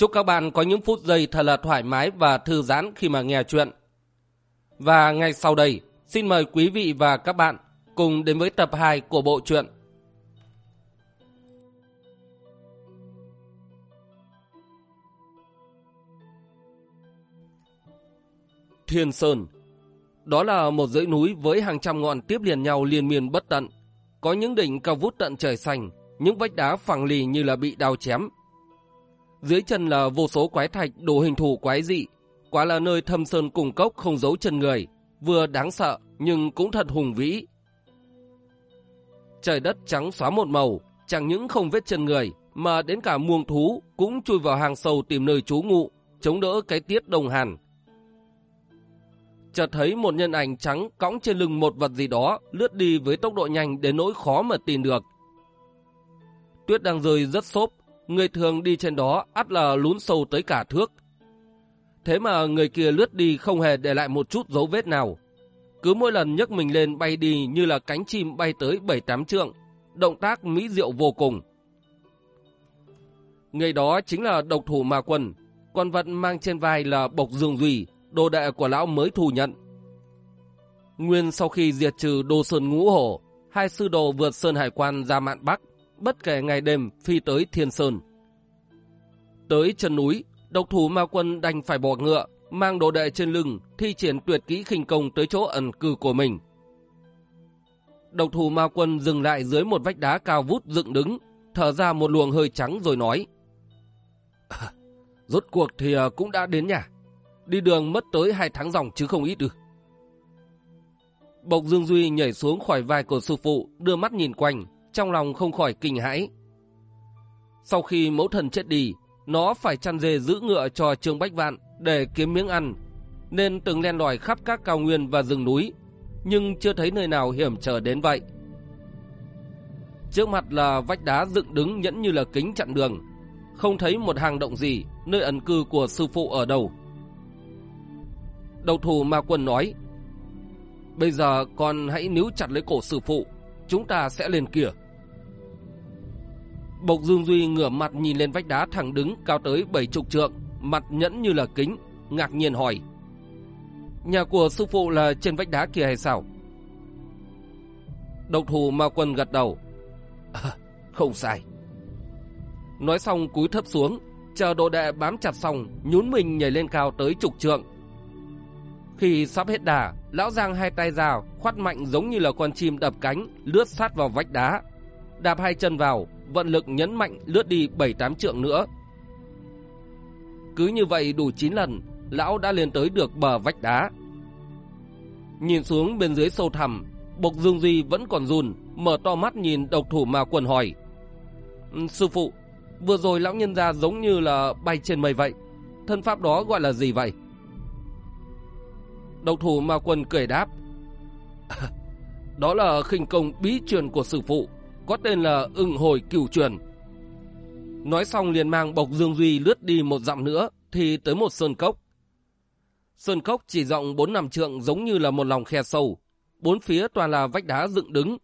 Chúc các bạn có những phút giây thật là thoải mái và thư giãn khi mà nghe chuyện. Và ngay sau đây, xin mời quý vị và các bạn cùng đến với tập 2 của bộ truyện. Thiên Sơn Đó là một dãy núi với hàng trăm ngọn tiếp liền nhau liên miên bất tận. Có những đỉnh cao vút tận trời xanh, những vách đá phẳng lì như là bị đào chém, dưới chân là vô số quái thạch đồ hình thù quái dị, quả là nơi thâm sơn cùng cốc không giấu chân người, vừa đáng sợ nhưng cũng thật hùng vĩ. Trời đất trắng xóa một màu, chẳng những không vết chân người, mà đến cả muông thú cũng chui vào hàng sâu tìm nơi trú ngụ, chống đỡ cái tiết đồng hàn. Chợt thấy một nhân ảnh trắng cõng trên lưng một vật gì đó lướt đi với tốc độ nhanh đến nỗi khó mà tìm được. Tuyết đang rơi rất xốp, người thường đi trên đó ắt là lún sâu tới cả thước. Thế mà người kia lướt đi không hề để lại một chút dấu vết nào. Cứ mỗi lần nhấc mình lên bay đi như là cánh chim bay tới 7-8 trượng, động tác mỹ diệu vô cùng. Người đó chính là độc thủ ma quân, con vật mang trên vai là bộc dương duy, đồ đệ của lão mới thù nhận. Nguyên sau khi diệt trừ đô sơn ngũ hổ, hai sư đồ vượt sơn hải quan ra mạn Bắc, bất kể ngày đêm phi tới Thiên Sơn. Tới chân núi, độc thủ ma quân đành phải bỏ ngựa, mang đồ đệ trên lưng, thi triển tuyệt kỹ khinh công tới chỗ ẩn cư của mình. Độc thủ ma quân dừng lại dưới một vách đá cao vút dựng đứng, thở ra một luồng hơi trắng rồi nói. À, rốt cuộc thì à, cũng đã đến nhà. Đi đường mất tới hai tháng dòng chứ không ít được. Bộc Dương Duy nhảy xuống khỏi vai của sư phụ, đưa mắt nhìn quanh, trong lòng không khỏi kinh hãi. Sau khi mẫu thần chết đi, nó phải chăn dê giữ ngựa cho Trương Bách Vạn để kiếm miếng ăn, nên từng len lỏi khắp các cao nguyên và rừng núi, nhưng chưa thấy nơi nào hiểm trở đến vậy. Trước mặt là vách đá dựng đứng nhẫn như là kính chặn đường, không thấy một hang động gì, nơi ẩn cư của sư phụ ở đâu. Đầu thủ ma quân nói, Bây giờ con hãy níu chặt lấy cổ sư phụ, chúng ta sẽ lên kia. Bộc Dương Duy ngửa mặt nhìn lên vách đá thẳng đứng cao tới bảy chục trượng, mặt nhẫn như là kính, ngạc nhiên hỏi. Nhà của sư phụ là trên vách đá kia hay sao? Độc thủ ma quân gật đầu. À, không sai. Nói xong cúi thấp xuống, chờ đồ đệ bám chặt xong, nhún mình nhảy lên cao tới chục trượng. Khi sắp hết đà, lão giang hai tay ra, khoát mạnh giống như là con chim đập cánh, lướt sát vào vách đá. Đạp hai chân vào, vận lực nhấn mạnh lướt đi 7-8 trượng nữa. Cứ như vậy đủ 9 lần, lão đã lên tới được bờ vách đá. Nhìn xuống bên dưới sâu thẳm, Bộc Dương Duy vẫn còn run, mở to mắt nhìn độc thủ mà quần hỏi. Sư phụ, vừa rồi lão nhân ra giống như là bay trên mây vậy. Thân pháp đó gọi là gì vậy? Độc thủ ma quân cười đáp. Đó là khinh công bí truyền của sư phụ có tên là ưng hồi cửu truyền. Nói xong liền mang bộc Dương Duy lướt đi một dặm nữa, thì tới một sơn cốc. Sơn cốc chỉ rộng bốn năm trượng giống như là một lòng khe sâu, bốn phía toàn là vách đá dựng đứng.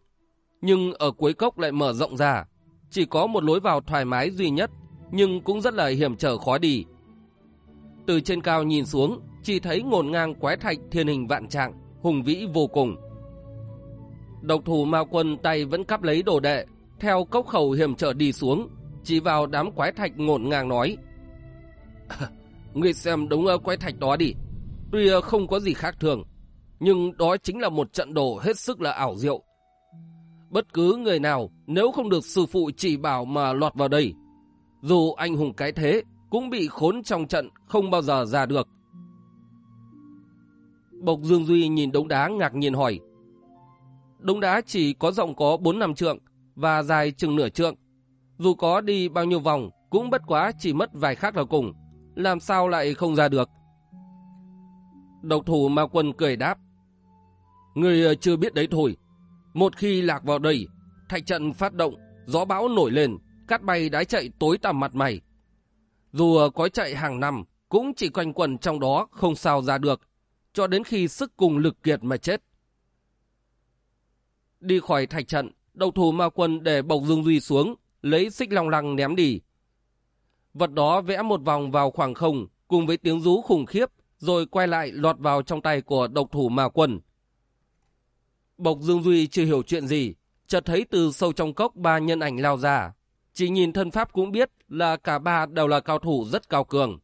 Nhưng ở cuối cốc lại mở rộng ra, chỉ có một lối vào thoải mái duy nhất, nhưng cũng rất là hiểm trở khó đi. Từ trên cao nhìn xuống, chỉ thấy ngổn ngang quái thạch thiên hình vạn trạng, hùng vĩ vô cùng. Độc thủ ma quân tay vẫn cắp lấy đồ đệ, theo cốc khẩu hiểm trở đi xuống, chỉ vào đám quái thạch ngổn ngang nói. Ngươi xem đúng ờ, quái thạch đó đi, tuy ờ, không có gì khác thường, nhưng đó chính là một trận đồ hết sức là ảo diệu. Bất cứ người nào nếu không được sư phụ chỉ bảo mà lọt vào đây, dù anh hùng cái thế cũng bị khốn trong trận không bao giờ ra được. Bộc Dương Duy nhìn đống đá ngạc nhiên hỏi. Đống đá chỉ có rộng có 4 năm trượng và dài chừng nửa trượng. Dù có đi bao nhiêu vòng cũng bất quá chỉ mất vài khắc là cùng. Làm sao lại không ra được? Độc thủ ma quân cười đáp. Người ờ, chưa biết đấy thôi. Một khi lạc vào đây, thạch trận phát động, gió bão nổi lên, cát bay đái chạy tối tăm mặt mày. Dù ờ, có chạy hàng năm, cũng chỉ quanh quần trong đó không sao ra được, cho đến khi sức cùng lực kiệt mà chết. Đi khỏi thạch trận, độc thủ ma quân để bộc dương duy xuống, lấy xích long lăng ném đi. Vật đó vẽ một vòng vào khoảng không, cùng với tiếng rú khủng khiếp, rồi quay lại lọt vào trong tay của độc thủ ma quân. Bộc Dương Duy chưa hiểu chuyện gì, chợt thấy từ sâu trong cốc ba nhân ảnh lao ra. Chỉ nhìn thân pháp cũng biết là cả ba đều là cao thủ rất cao cường.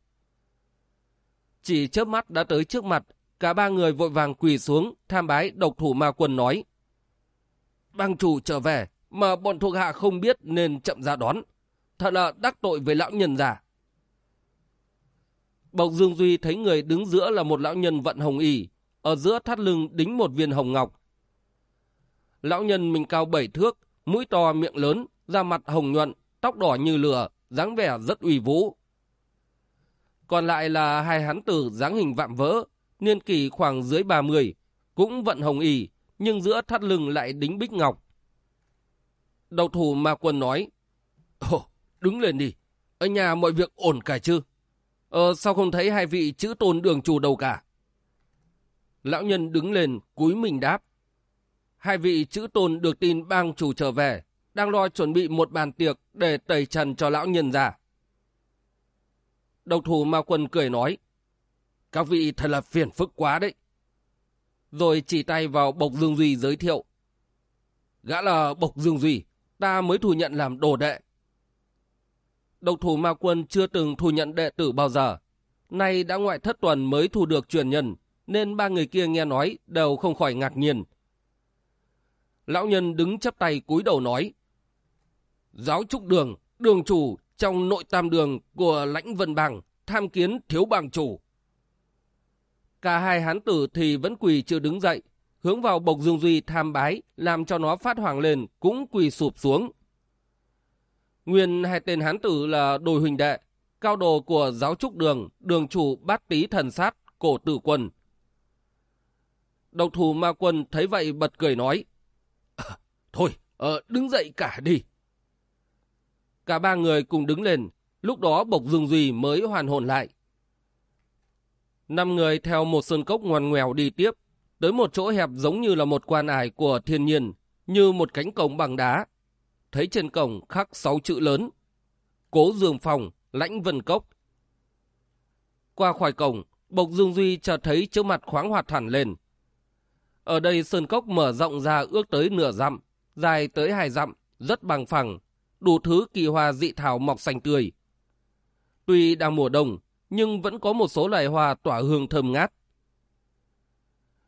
Chỉ chớp mắt đã tới trước mặt, cả ba người vội vàng quỳ xuống, tham bái độc thủ ma quân nói. Bang chủ trở về, mà bọn thuộc hạ không biết nên chậm ra đón. Thật là đắc tội với lão nhân già. Bộc Dương Duy thấy người đứng giữa là một lão nhân vận hồng y, ở giữa thắt lưng đính một viên hồng ngọc. Lão nhân mình cao bảy thước, mũi to miệng lớn, da mặt hồng nhuận, tóc đỏ như lửa, dáng vẻ rất uy vũ. Còn lại là hai hán tử dáng hình vạm vỡ, niên kỷ khoảng dưới 30, cũng vận hồng y, nhưng giữa thắt lưng lại đính bích ngọc. Đầu thủ ma quân nói, Ồ, đứng lên đi, ở nhà mọi việc ổn cả chứ? Ờ, sao không thấy hai vị chữ tôn đường chủ đâu cả? Lão nhân đứng lên, cúi mình đáp. Hai vị chữ tôn được tin bang chủ trở về, đang lo chuẩn bị một bàn tiệc để tẩy trần cho lão nhân ra. Độc thủ ma quân cười nói, các vị thật là phiền phức quá đấy. Rồi chỉ tay vào Bộc Dương Duy giới thiệu. Gã là Bộc Dương Duy, ta mới thu nhận làm đồ đệ. Độc thủ ma quân chưa từng thu nhận đệ tử bao giờ. Nay đã ngoại thất tuần mới thu được truyền nhân, nên ba người kia nghe nói đều không khỏi ngạc nhiên. Lão nhân đứng chấp tay cúi đầu nói. Giáo trúc đường, đường chủ trong nội tam đường của lãnh vân bằng tham kiến thiếu bang chủ. Cả hai hán tử thì vẫn quỳ chưa đứng dậy, hướng vào bộc dương duy tham bái, làm cho nó phát hoàng lên, cũng quỳ sụp xuống. Nguyên hai tên hán tử là đồi huỳnh đệ, cao đồ của giáo trúc đường, đường chủ bát tý thần sát, cổ tử quân. Độc thủ ma quân thấy vậy bật cười nói. À, thôi, ờ, đứng dậy cả đi. Cả ba người cùng đứng lên, lúc đó Bộc Dương Duy mới hoàn hồn lại. Năm người theo một sơn cốc ngoằn ngoèo đi tiếp, tới một chỗ hẹp giống như là một quan ải của thiên nhiên, như một cánh cổng bằng đá. Thấy trên cổng khắc sáu chữ lớn. Cố Dương Phòng, Lãnh Vân Cốc. Qua khỏi cổng, Bộc Dương Duy chợt thấy trước mặt khoáng hoạt hẳn lên. Ở đây sơn cốc mở rộng ra ước tới nửa dặm, dài tới hai dặm, rất bằng phẳng, đủ thứ kỳ hoa dị thảo mọc xanh tươi. Tuy đang mùa đông, nhưng vẫn có một số loài hoa tỏa hương thơm ngát.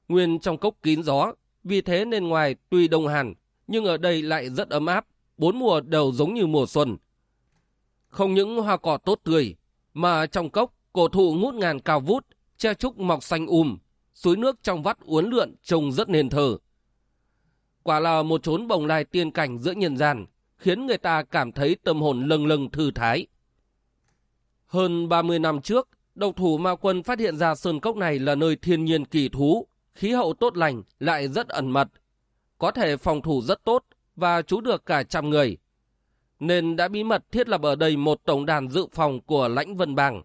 Nguyên trong cốc kín gió, vì thế nên ngoài tuy đông hàn, nhưng ở đây lại rất ấm áp, bốn mùa đều giống như mùa xuân. Không những hoa cỏ tốt tươi, mà trong cốc cổ thụ ngút ngàn cao vút, che trúc mọc xanh um, suối nước trong vắt uốn lượn trông rất nền thờ. Quả là một chốn bồng lai tiên cảnh giữa nhân gian, khiến người ta cảm thấy tâm hồn lâng lâng thư thái. Hơn 30 năm trước, độc thủ ma quân phát hiện ra sơn cốc này là nơi thiên nhiên kỳ thú, khí hậu tốt lành, lại rất ẩn mật. Có thể phòng thủ rất tốt và trú được cả trăm người. Nên đã bí mật thiết lập ở đây một tổng đàn dự phòng của lãnh vân bang.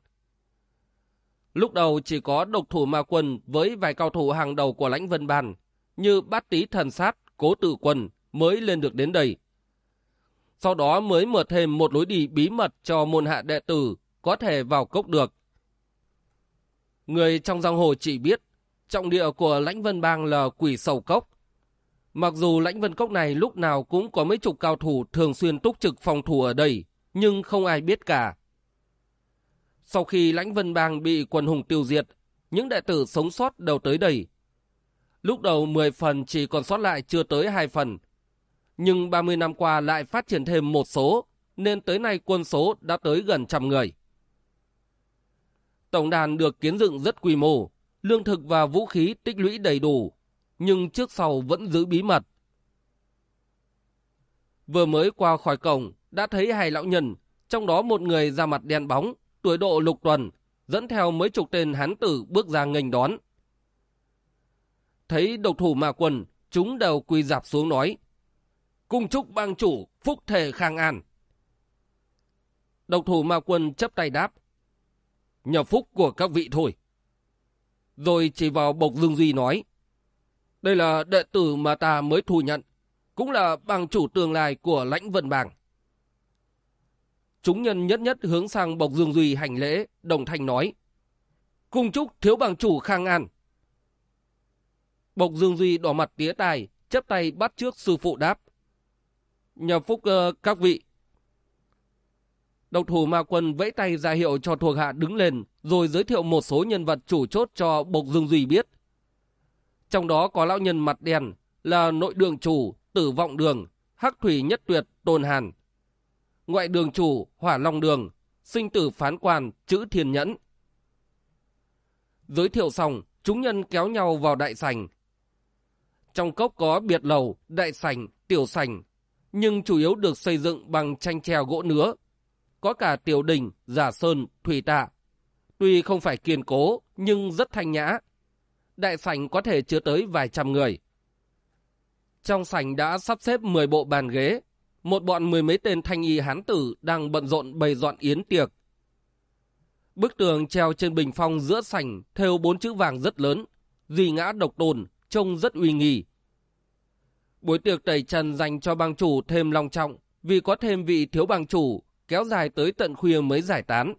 Lúc đầu chỉ có độc thủ ma quân với vài cao thủ hàng đầu của lãnh vân bàn như bát tý thần sát, cố tự quân mới lên được đến đây. Sau đó mới mở thêm một lối đi bí mật cho môn hạ đệ tử có thể vào cốc được. Người trong giang hồ chỉ biết trọng địa của lãnh vân bang là quỷ sầu cốc. Mặc dù lãnh vân cốc này lúc nào cũng có mấy chục cao thủ thường xuyên túc trực phòng thủ ở đây, nhưng không ai biết cả. Sau khi lãnh vân bang bị quần hùng tiêu diệt, những đệ tử sống sót đều tới đây. Lúc đầu 10 phần chỉ còn sót lại chưa tới 2 phần. Nhưng 30 năm qua lại phát triển thêm một số, nên tới nay quân số đã tới gần trăm người. Tổng đàn được kiến dựng rất quy mô, lương thực và vũ khí tích lũy đầy đủ, nhưng trước sau vẫn giữ bí mật. Vừa mới qua khỏi cổng, đã thấy hai lão nhân, trong đó một người da mặt đen bóng, tuổi độ lục tuần, dẫn theo mấy chục tên hán tử bước ra nghênh đón. Thấy độc thủ ma quần, chúng đều quỳ dạp xuống nói. Cung chúc bang chủ, phúc thể khang an. Độc thủ ma quân chấp tay đáp. Nhờ phúc của các vị thôi. Rồi chỉ vào Bộc Dương Duy nói. Đây là đệ tử mà ta mới thu nhận. Cũng là bằng chủ tương lai của lãnh vân bàng. Chúng nhân nhất nhất hướng sang Bộc Dương Duy hành lễ, đồng thanh nói. Cung chúc thiếu bằng chủ khang an. Bộc Dương Duy đỏ mặt tía tài, chấp tay bắt trước sư phụ đáp. Nhờ phúc uh, các vị. Độc thủ ma quân vẫy tay ra hiệu cho thuộc hạ đứng lên, rồi giới thiệu một số nhân vật chủ chốt cho Bộc Dương Duy biết. Trong đó có lão nhân mặt đen, là nội đường chủ, tử vọng đường, hắc thủy nhất tuyệt, tôn hàn. Ngoại đường chủ, hỏa long đường, sinh tử phán quan, chữ thiên nhẫn. Giới thiệu xong, chúng nhân kéo nhau vào đại sảnh. Trong cốc có biệt lầu, đại sảnh, tiểu sảnh, nhưng chủ yếu được xây dựng bằng tranh treo gỗ nứa. Có cả tiểu đình, giả sơn, thủy tạ. Tuy không phải kiên cố, nhưng rất thanh nhã. Đại sảnh có thể chứa tới vài trăm người. Trong sảnh đã sắp xếp 10 bộ bàn ghế. Một bọn mười mấy tên thanh y hán tử đang bận rộn bày dọn yến tiệc. Bức tường treo trên bình phong giữa sảnh theo bốn chữ vàng rất lớn. Duy ngã độc tồn, trông rất uy nghi. Buổi tiệc tẩy trần dành cho bang chủ thêm long trọng vì có thêm vị thiếu bang chủ kéo dài tới tận khuya mới giải tán.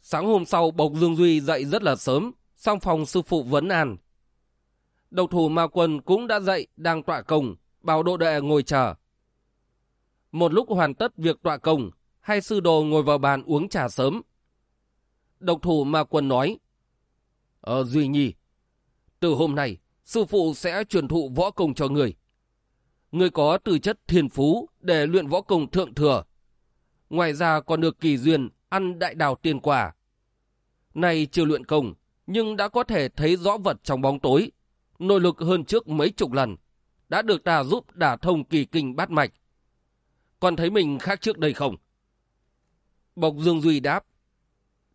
Sáng hôm sau Bộc Dương Duy dậy rất là sớm, sang phòng sư phụ vấn an. Độc thủ ma quân cũng đã dậy, đang tọa công, bảo độ đệ ngồi chờ. Một lúc hoàn tất việc tọa công, hai sư đồ ngồi vào bàn uống trà sớm. Độc thủ ma quân nói, Ờ Duy Nhi, từ hôm nay, sư phụ sẽ truyền thụ võ công cho người. Người có tư chất thiền phú để luyện võ công thượng thừa. Ngoài ra còn được kỳ duyên ăn đại đào tiền quả. nay chưa luyện công, nhưng đã có thể thấy rõ vật trong bóng tối. Nội lực hơn trước mấy chục lần. Đã được ta giúp đả thông kỳ kinh bát mạch. Còn thấy mình khác trước đây không? Bộc Dương Duy đáp.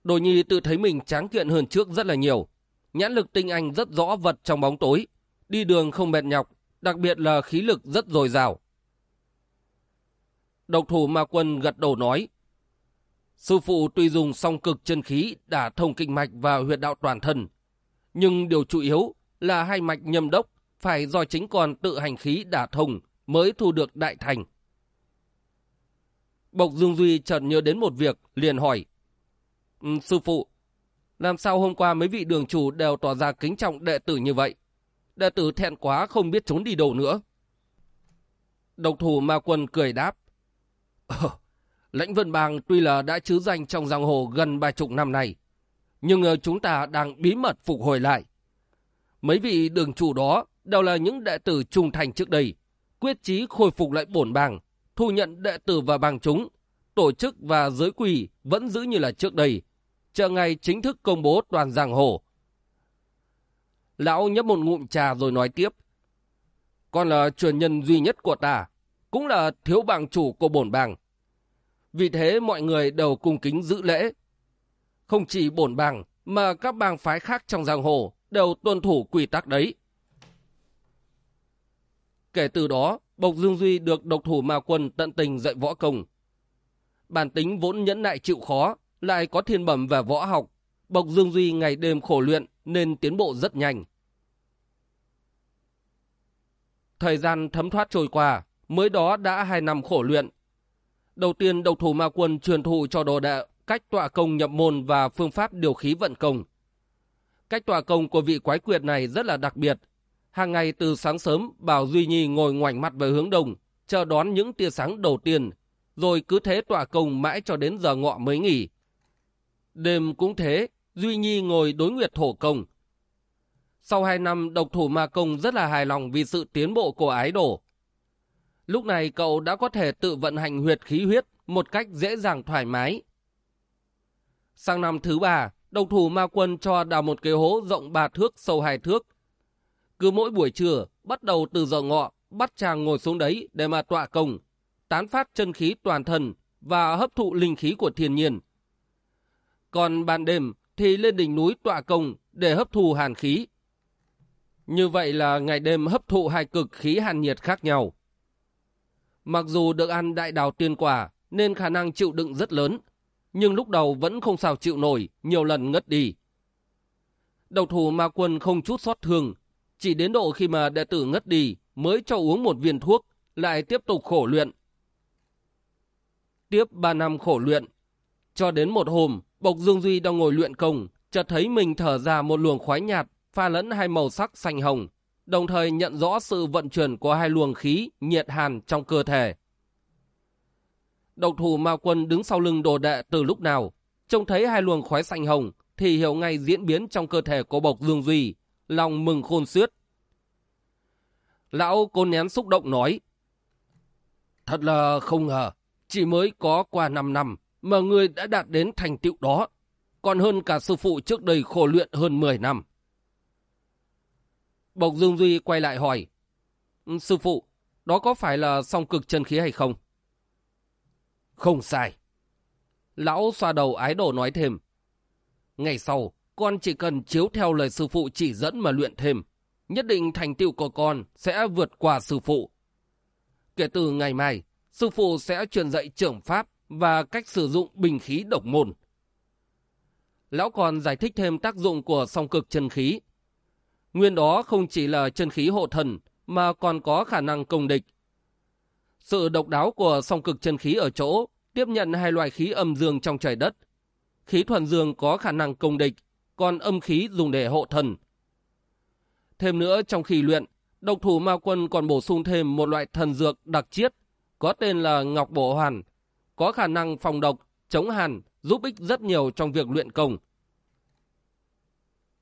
Đồ nhi tự thấy mình tráng kiện hơn trước rất là nhiều. Nhãn lực tinh anh rất rõ vật trong bóng tối. Đi đường không mệt nhọc, đặc biệt là khí lực rất dồi dào. Độc thủ ma quân gật đầu nói. Sư phụ tuy dùng song cực chân khí đả thông kinh mạch và huyệt đạo toàn thân. Nhưng điều chủ yếu là hai mạch nhâm đốc phải do chính còn tự hành khí đả thông mới thu được đại thành. Bộc Dương Duy chợt nhớ đến một việc, liền hỏi. Ừ, sư phụ, làm sao hôm qua mấy vị đường chủ đều tỏ ra kính trọng đệ tử như vậy? Đệ tử thẹn quá không biết trốn đi đâu nữa. Độc thủ ma quân cười đáp. Ờ, lãnh vân bang tuy là đã chứ danh trong giang hồ gần ba chục năm nay, nhưng ờ, chúng ta đang bí mật phục hồi lại. Mấy vị đường chủ đó đều là những đệ tử trung thành trước đây, quyết chí khôi phục lại bổn bang, thu nhận đệ tử và bang chúng, tổ chức và giới quỳ vẫn giữ như là trước đây, chờ ngày chính thức công bố toàn giang hồ. Lão nhấp một ngụm trà rồi nói tiếp. Con là truyền nhân duy nhất của ta, cũng là thiếu bang chủ của bổn bang. Vì thế mọi người đều cung kính giữ lễ. Không chỉ bổn bang mà các bang phái khác trong giang hồ đều tuân thủ quy tắc đấy. Kể từ đó, Bộc Dương Duy được độc thủ ma quân tận tình dạy võ công. Bản tính vốn nhẫn nại chịu khó, lại có thiên bẩm về võ học. Bộc Dương Duy ngày đêm khổ luyện nên tiến bộ rất nhanh. Thời gian thấm thoát trôi qua, mới đó đã hai năm khổ luyện. Đầu tiên độc thủ ma quân truyền thụ cho đồ đệ cách tọa công nhập môn và phương pháp điều khí vận công. Cách tọa công của vị quái quyệt này rất là đặc biệt. Hàng ngày từ sáng sớm, Bảo Duy Nhi ngồi ngoảnh mặt về hướng đông, chờ đón những tia sáng đầu tiên, rồi cứ thế tọa công mãi cho đến giờ ngọ mới nghỉ. Đêm cũng thế, Duy Nhi ngồi đối nguyệt thổ công. Sau hai năm, độc thủ ma công rất là hài lòng vì sự tiến bộ của ái đổ. Lúc này cậu đã có thể tự vận hành huyệt khí huyết một cách dễ dàng thoải mái. Sang năm thứ ba, độc thủ ma quân cho đào một cái hố rộng 3 thước sâu 2 thước. Cứ mỗi buổi trưa, bắt đầu từ giờ ngọ, bắt chàng ngồi xuống đấy để mà tọa công, tán phát chân khí toàn thân và hấp thụ linh khí của thiên nhiên. Còn ban đêm thì lên đỉnh núi tọa công để hấp thụ hàn khí. Như vậy là ngày đêm hấp thụ hai cực khí hàn nhiệt khác nhau. Mặc dù được ăn đại đào tiên quả nên khả năng chịu đựng rất lớn, nhưng lúc đầu vẫn không sao chịu nổi, nhiều lần ngất đi. Đầu thủ ma quân không chút xót thương, chỉ đến độ khi mà đệ tử ngất đi mới cho uống một viên thuốc, lại tiếp tục khổ luyện. Tiếp 3 năm khổ luyện, cho đến một hôm, Bộc Dương Duy đang ngồi luyện công, chợt thấy mình thở ra một luồng khoái nhạt, pha lẫn hai màu sắc xanh hồng, đồng thời nhận rõ sự vận chuyển của hai luồng khí nhiệt hàn trong cơ thể. Độc thủ ma quân đứng sau lưng đồ đệ từ lúc nào, trông thấy hai luồng khói xanh hồng thì hiểu ngay diễn biến trong cơ thể của Bộc Dương Duy, lòng mừng khôn xiết. Lão cô nén xúc động nói, Thật là không ngờ, chỉ mới có qua 5 năm mà người đã đạt đến thành tựu đó, còn hơn cả sư phụ trước đây khổ luyện hơn 10 năm. Bộc Dương Duy quay lại hỏi, ừ, Sư phụ, đó có phải là song cực chân khí hay không? Không sai. Lão xoa đầu ái đổ nói thêm, Ngày sau, con chỉ cần chiếu theo lời sư phụ chỉ dẫn mà luyện thêm, nhất định thành tựu của con sẽ vượt qua sư phụ. Kể từ ngày mai, sư phụ sẽ truyền dạy trưởng pháp và cách sử dụng bình khí độc môn. Lão còn giải thích thêm tác dụng của song cực chân khí. Nguyên đó không chỉ là chân khí hộ thần, mà còn có khả năng công địch. Sự độc đáo của song cực chân khí ở chỗ tiếp nhận hai loại khí âm dương trong trời đất. Khí thuần dương có khả năng công địch, còn âm khí dùng để hộ thần. Thêm nữa trong khi luyện, độc thủ ma quân còn bổ sung thêm một loại thần dược đặc chiết có tên là Ngọc Bổ Hoàn, có khả năng phòng độc, chống hàn, giúp ích rất nhiều trong việc luyện công.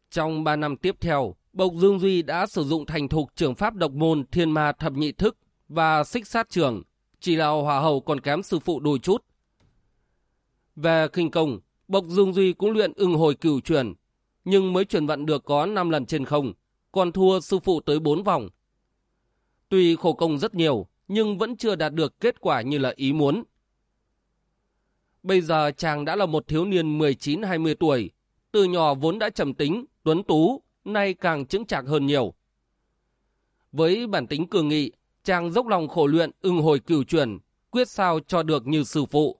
Trong 3 năm tiếp theo, Bộc Dương Duy đã sử dụng thành thục trường pháp độc môn thiên ma thập nhị thức và xích sát trường, chỉ là hòa hầu còn kém sư phụ đôi chút. Về kinh công, Bộc Dương Duy cũng luyện ưng hồi cửu truyền, nhưng mới chuyển vận được có 5 lần trên không, còn thua sư phụ tới 4 vòng. Tuy khổ công rất nhiều, nhưng vẫn chưa đạt được kết quả như là ý muốn. Bây giờ chàng đã là một thiếu niên 19-20 tuổi, từ nhỏ vốn đã trầm tính, tuấn tú, nay càng chứng chạc hơn nhiều. Với bản tính cường nghị, chàng dốc lòng khổ luyện ưng hồi cửu truyền, quyết sao cho được như sư phụ.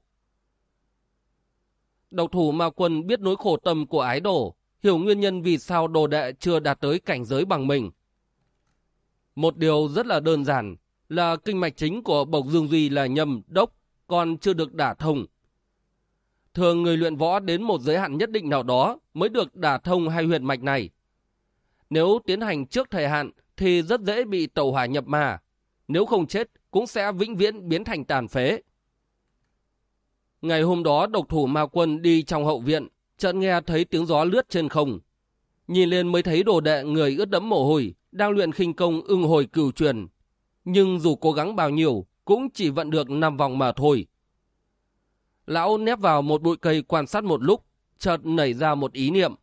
Độc thủ ma quân biết nỗi khổ tâm của ái đổ, hiểu nguyên nhân vì sao đồ đệ chưa đạt tới cảnh giới bằng mình. Một điều rất là đơn giản là kinh mạch chính của Bộc Dương Duy là nhầm, đốc, còn chưa được đả thông. Thường người luyện võ đến một giới hạn nhất định nào đó mới được đả thông hai huyệt mạch này. Nếu tiến hành trước thời hạn thì rất dễ bị tàu hỏa nhập mà. Nếu không chết cũng sẽ vĩnh viễn biến thành tàn phế. Ngày hôm đó độc thủ ma quân đi trong hậu viện, chợt nghe thấy tiếng gió lướt trên không. Nhìn lên mới thấy đồ đệ người ướt đẫm mồ hôi, đang luyện khinh công ưng hồi cửu truyền. Nhưng dù cố gắng bao nhiêu, cũng chỉ vận được 5 vòng mà thôi. Lão nép vào một bụi cây quan sát một lúc, chợt nảy ra một ý niệm.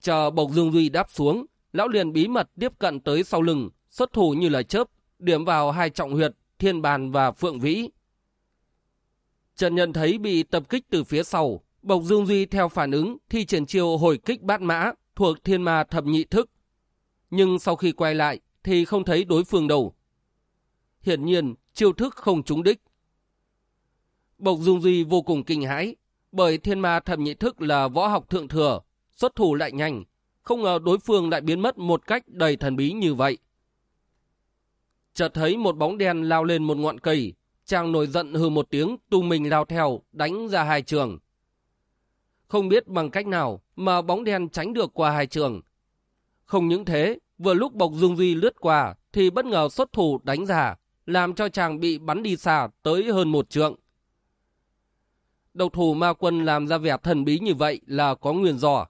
Chờ Bộc Dương Duy đáp xuống, lão liền bí mật tiếp cận tới sau lưng, xuất thủ như là chớp, điểm vào hai trọng huyệt, thiên bàn và phượng vĩ. Trần nhận thấy bị tập kích từ phía sau, Bộc Dương Duy theo phản ứng thi triển chiêu hồi kích bát mã thuộc thiên ma thập nhị thức. Nhưng sau khi quay lại thì không thấy đối phương đâu. Hiển nhiên, chiêu thức không trúng đích. Bộc Dương Duy vô cùng kinh hãi, bởi thiên ma thập nhị thức là võ học thượng thừa, xuất thủ lại nhanh, không ngờ đối phương lại biến mất một cách đầy thần bí như vậy. Chợt thấy một bóng đen lao lên một ngọn cây, chàng nổi giận hừ một tiếng tung mình lao theo, đánh ra hai trường. Không biết bằng cách nào mà bóng đen tránh được qua hai trường. Không những thế, vừa lúc Bộc Dương Duy lướt qua thì bất ngờ xuất thủ đánh ra, làm cho chàng bị bắn đi xa tới hơn một trượng. Độc thủ ma quân làm ra vẻ thần bí như vậy là có nguyên do.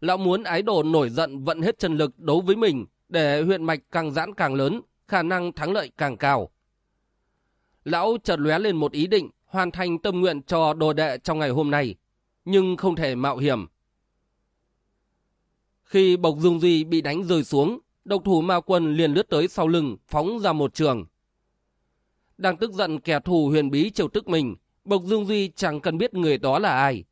Lão muốn ái đồ nổi giận vận hết chân lực đấu với mình để huyện mạch càng giãn càng lớn, khả năng thắng lợi càng cao. Lão chợt lóe lên một ý định hoàn thành tâm nguyện cho đồ đệ trong ngày hôm nay, nhưng không thể mạo hiểm. Khi Bộc Dương Duy bị đánh rơi xuống, độc thủ ma quân liền lướt tới sau lưng, phóng ra một trường. Đang tức giận kẻ thù huyền bí chiều tức mình, Bộc Dương Duy chẳng cần biết người đó là ai.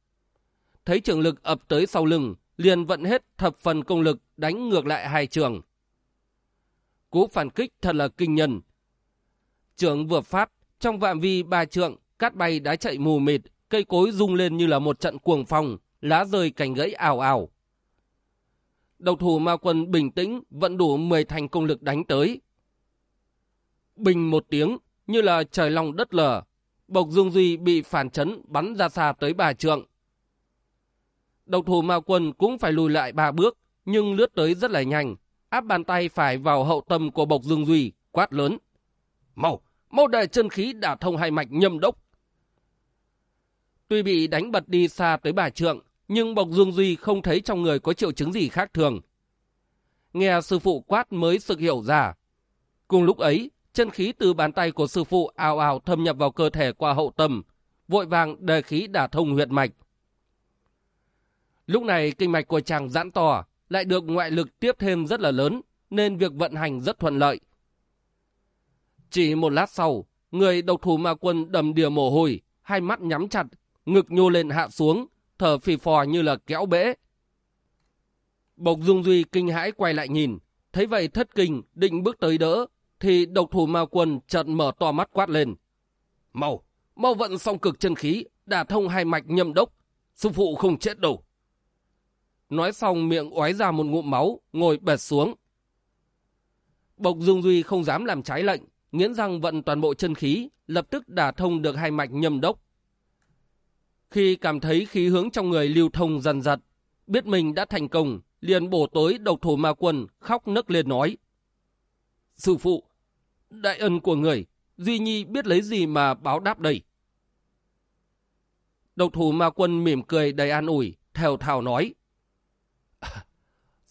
Thấy trường lực ập tới sau lưng, liền vận hết thập phần công lực đánh ngược lại hai trường. Cú phản kích thật là kinh nhân. Trường vừa phát, trong phạm vi ba trượng, cát bay đã chạy mù mịt, cây cối rung lên như là một trận cuồng phong, lá rơi cành gãy ảo ảo. Độc thủ ma quân bình tĩnh, vẫn đủ 10 thành công lực đánh tới. Bình một tiếng, như là trời lòng đất lở, Bộc dung Duy bị phản chấn bắn ra xa tới bà trượng độc thủ ma quân cũng phải lùi lại ba bước, nhưng lướt tới rất là nhanh, áp bàn tay phải vào hậu tâm của Bộc Dương Duy, quát lớn. Mau, mau đài chân khí đả thông hai mạch nhâm đốc. Tuy bị đánh bật đi xa tới bà trượng, nhưng Bộc Dương Duy không thấy trong người có triệu chứng gì khác thường. Nghe sư phụ quát mới sự hiểu ra. Cùng lúc ấy, chân khí từ bàn tay của sư phụ ào ào thâm nhập vào cơ thể qua hậu tâm, vội vàng đề khí đả thông huyệt mạch. Lúc này kinh mạch của chàng giãn to, lại được ngoại lực tiếp thêm rất là lớn, nên việc vận hành rất thuận lợi. Chỉ một lát sau, người độc thủ ma quân đầm đìa mồ hôi, hai mắt nhắm chặt, ngực nhô lên hạ xuống, thở phì phò như là kéo bể. Bộc Dung Duy kinh hãi quay lại nhìn, thấy vậy thất kinh, định bước tới đỡ, thì độc thủ ma quân chợt mở to mắt quát lên. Mau, mau vận xong cực chân khí, đả thông hai mạch nhâm đốc, sư phụ không chết đâu. Nói xong miệng oái ra một ngụm máu, ngồi bệt xuống. Bộc Dung Duy không dám làm trái lệnh, nghiến răng vận toàn bộ chân khí, lập tức đả thông được hai mạch nhâm đốc. Khi cảm thấy khí hướng trong người lưu thông dần dật, biết mình đã thành công, liền bổ tối độc thủ ma quân, khóc nức lên nói. Sư phụ, đại ân của người, Duy Nhi biết lấy gì mà báo đáp đây? Độc thủ ma quân mỉm cười đầy an ủi, theo thảo nói.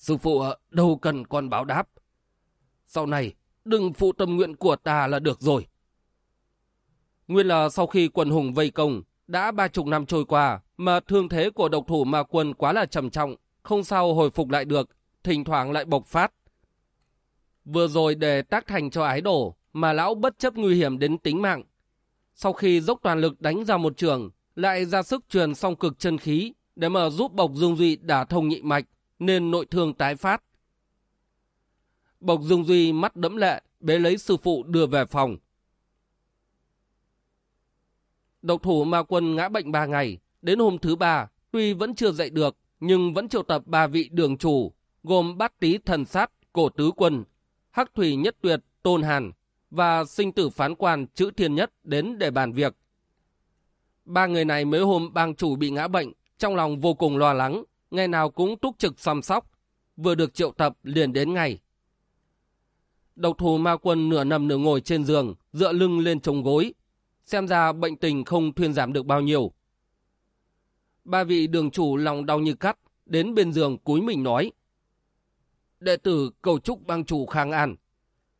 Sư phụ đâu cần con báo đáp. Sau này, đừng phụ tâm nguyện của ta là được rồi. Nguyên là sau khi quần hùng vây công, đã ba chục năm trôi qua, mà thương thế của độc thủ ma quân quá là trầm trọng, không sao hồi phục lại được, thỉnh thoảng lại bộc phát. Vừa rồi để tác thành cho ái đổ, mà lão bất chấp nguy hiểm đến tính mạng. Sau khi dốc toàn lực đánh ra một trường, lại ra sức truyền song cực chân khí để mà giúp Bộc Dương Duy đả thông nhị mạch, nên nội thương tái phát. Bộc Dung Duy mắt đẫm lệ, bế lấy sư phụ đưa về phòng. Độc thủ ma quân ngã bệnh ba ngày, đến hôm thứ ba, tuy vẫn chưa dậy được, nhưng vẫn triệu tập ba vị đường chủ, gồm bát tý thần sát, cổ tứ quân, hắc thủy nhất tuyệt, tôn hàn, và sinh tử phán quan chữ thiên nhất đến để bàn việc. Ba người này mới hôm bang chủ bị ngã bệnh, trong lòng vô cùng lo lắng, ngày nào cũng túc trực chăm sóc, vừa được triệu tập liền đến ngày. Độc thù ma quân nửa nằm nửa ngồi trên giường, dựa lưng lên chồng gối, xem ra bệnh tình không thuyên giảm được bao nhiêu. Ba vị đường chủ lòng đau như cắt, đến bên giường cúi mình nói. Đệ tử cầu chúc bang chủ khang an.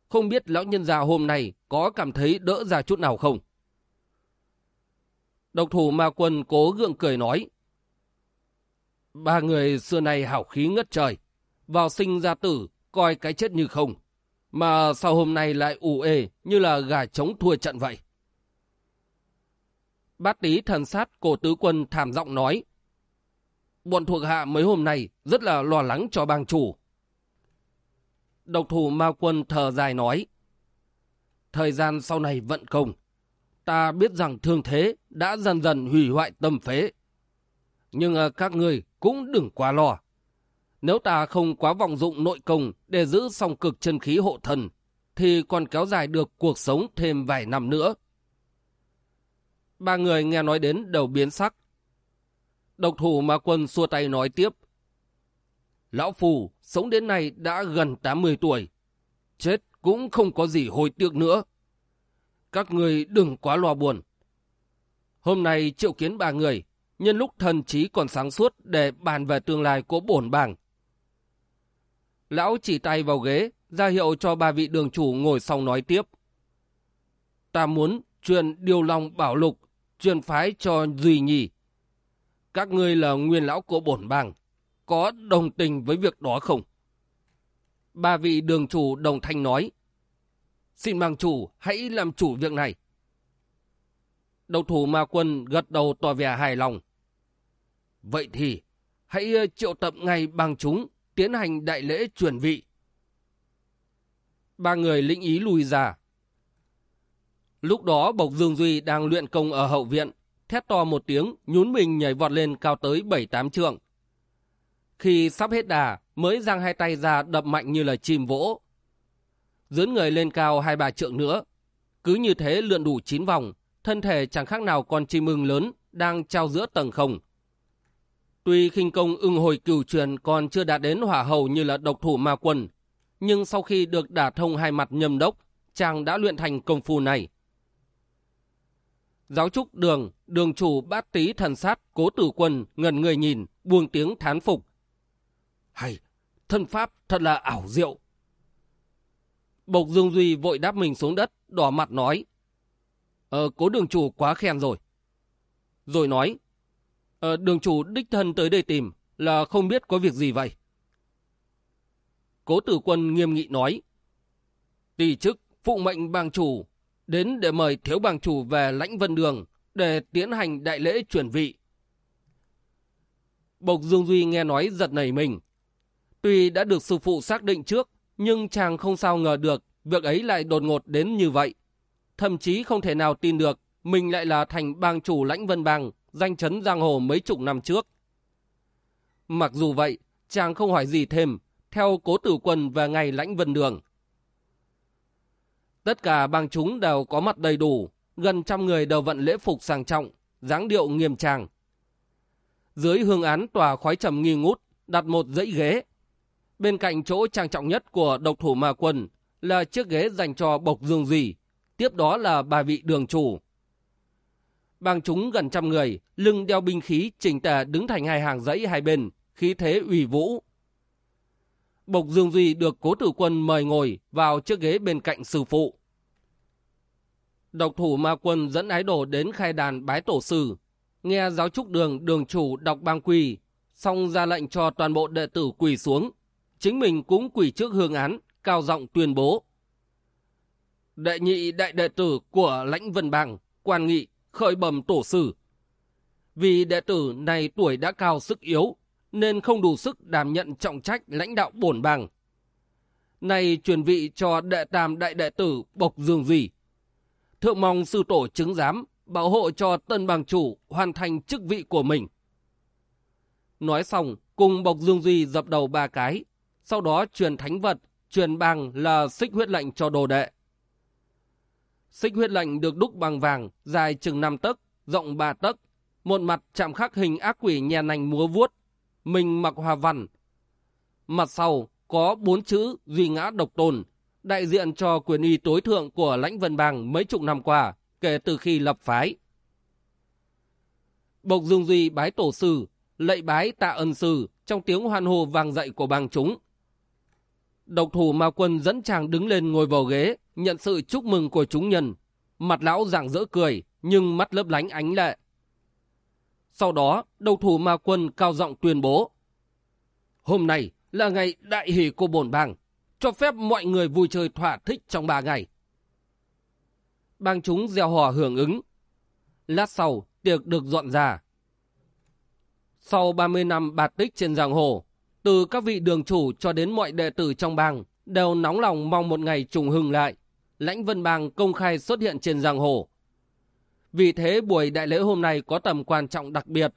Không biết lão nhân già hôm nay có cảm thấy đỡ ra chút nào không? Độc thủ ma quân cố gượng cười nói. Ba người xưa nay hảo khí ngất trời. Vào sinh ra tử, coi cái chết như không. Mà sao hôm nay lại ủ ê như là gà trống thua trận vậy? Bát tí thần sát cổ tứ quân thảm giọng nói. Bọn thuộc hạ mấy hôm nay rất là lo lắng cho bang chủ. Độc thủ ma quân thờ dài nói. Thời gian sau này vận công, ta biết rằng thương thế đã dần dần hủy hoại tâm phế. Nhưng ờ, các người cũng đừng quá lo. Nếu ta không quá vọng dụng nội công để giữ song cực chân khí hộ thần, thì còn kéo dài được cuộc sống thêm vài năm nữa. Ba người nghe nói đến đầu biến sắc. Độc thủ ma quân xua tay nói tiếp. Lão Phù sống đến nay đã gần 80 tuổi. Chết cũng không có gì hồi tiếc nữa. Các người đừng quá lo buồn. Hôm nay triệu kiến ba người, nhân lúc thần trí còn sáng suốt để bàn về tương lai của bổn bảng. Lão chỉ tay vào ghế, ra hiệu cho ba vị đường chủ ngồi xong nói tiếp. Ta muốn truyền điều lòng bảo lục, truyền phái cho Duy Nhi. Các ngươi là nguyên lão của bổn bảng, có đồng tình với việc đó không? Ba vị đường chủ đồng thanh nói. Xin bằng chủ hãy làm chủ việc này. Đầu thủ ma quân gật đầu tỏ vẻ hài lòng. Vậy thì hãy ờ, triệu tập ngay bằng chúng, tiến hành đại lễ chuyển vị. Ba người lĩnh ý lùi ra. Lúc đó Bộc Dương Duy đang luyện công ở hậu viện, thét to một tiếng, nhún mình nhảy vọt lên cao tới 7-8 trượng. Khi sắp hết đà, mới giang hai tay ra đập mạnh như là chim vỗ. Dướn người lên cao hai ba trượng nữa. Cứ như thế lượn đủ 9 vòng, thân thể chẳng khác nào con chim ưng lớn đang trao giữa tầng không. Tuy khinh công ưng hồi cửu truyền còn chưa đạt đến hỏa hầu như là độc thủ ma quân, nhưng sau khi được đả thông hai mặt nhâm đốc, chàng đã luyện thành công phu này. Giáo trúc đường, đường chủ bát tý thần sát, cố tử quân, ngần người nhìn, buông tiếng thán phục. Hay, thân pháp thật là ảo diệu. Bộc Dương Duy vội đáp mình xuống đất, đỏ mặt nói. Ờ, cố đường chủ quá khen rồi. Rồi nói, ờ, đường chủ đích thân tới đây tìm, là không biết có việc gì vậy. Cố tử quân nghiêm nghị nói, tỷ chức phụ mệnh bang chủ, đến để mời thiếu bang chủ về lãnh vân đường, để tiến hành đại lễ chuyển vị. Bộc Dương Duy nghe nói giật nảy mình. Tuy đã được sư phụ xác định trước, nhưng chàng không sao ngờ được việc ấy lại đột ngột đến như vậy. Thậm chí không thể nào tin được mình lại là thành bang chủ lãnh vân bang, danh chấn giang hồ mấy chục năm trước. Mặc dù vậy, chàng không hỏi gì thêm, theo cố tử quân về ngày lãnh vân đường. Tất cả bang chúng đều có mặt đầy đủ, gần trăm người đều vận lễ phục sang trọng, dáng điệu nghiêm trang. Dưới hương án tòa khói trầm nghi ngút, đặt một dãy ghế. Bên cạnh chỗ trang trọng nhất của độc thủ ma quân là chiếc ghế dành cho bộc dương dì, tiếp đó là bà vị đường chủ. Bang chúng gần trăm người, lưng đeo binh khí chỉnh tề đứng thành hai hàng dãy hai bên, khí thế ủy vũ. Bộc Dương Duy được cố tử quân mời ngồi vào chiếc ghế bên cạnh sư phụ. Độc thủ ma quân dẫn ái đồ đến khai đàn bái tổ sư, nghe giáo trúc đường đường chủ đọc bang quỳ, xong ra lệnh cho toàn bộ đệ tử quỳ xuống. Chính mình cũng quỳ trước hương án, cao giọng tuyên bố. Đệ nhị đại đệ tử của lãnh vân bang, quan nghị, khởi bẩm tổ sư. Vì đệ tử này tuổi đã cao sức yếu, nên không đủ sức đảm nhận trọng trách lãnh đạo bổn bang. Này truyền vị cho đệ tam đại đệ tử Bộc Dương Duy. Thượng mong sư tổ chứng giám bảo hộ cho tân bang chủ hoàn thành chức vị của mình. Nói xong, cùng Bộc Dương Duy dập đầu ba cái, sau đó truyền thánh vật, truyền bằng là xích huyết lệnh cho đồ đệ. Xích huyết lệnh được đúc bằng vàng, dài chừng 5 tấc, rộng 3 tấc, một mặt chạm khắc hình ác quỷ nhà nành múa vuốt, mình mặc hòa văn. Mặt sau có bốn chữ duy ngã độc tôn, đại diện cho quyền uy tối thượng của lãnh vân bang mấy chục năm qua, kể từ khi lập phái. Bộc Dương Duy bái tổ sư, lạy bái tạ ân sư trong tiếng hoan hô vang dậy của bang chúng. Độc thủ ma quân dẫn chàng đứng lên ngồi vào ghế, nhận sự chúc mừng của chúng nhân. Mặt lão rạng rỡ cười, nhưng mắt lấp lánh ánh lệ. Sau đó, đầu thủ ma quân cao giọng tuyên bố. Hôm nay là ngày đại hỷ của bổn bang, cho phép mọi người vui chơi thỏa thích trong ba ngày. Bang chúng gieo hò hưởng ứng. Lát sau, tiệc được dọn ra. Sau 30 năm bạt tích trên giang hồ, từ các vị đường chủ cho đến mọi đệ tử trong bang đều nóng lòng mong một ngày trùng hưng lại. Lãnh Vân Bang công khai xuất hiện trên giang hồ. Vì thế buổi đại lễ hôm nay có tầm quan trọng đặc biệt.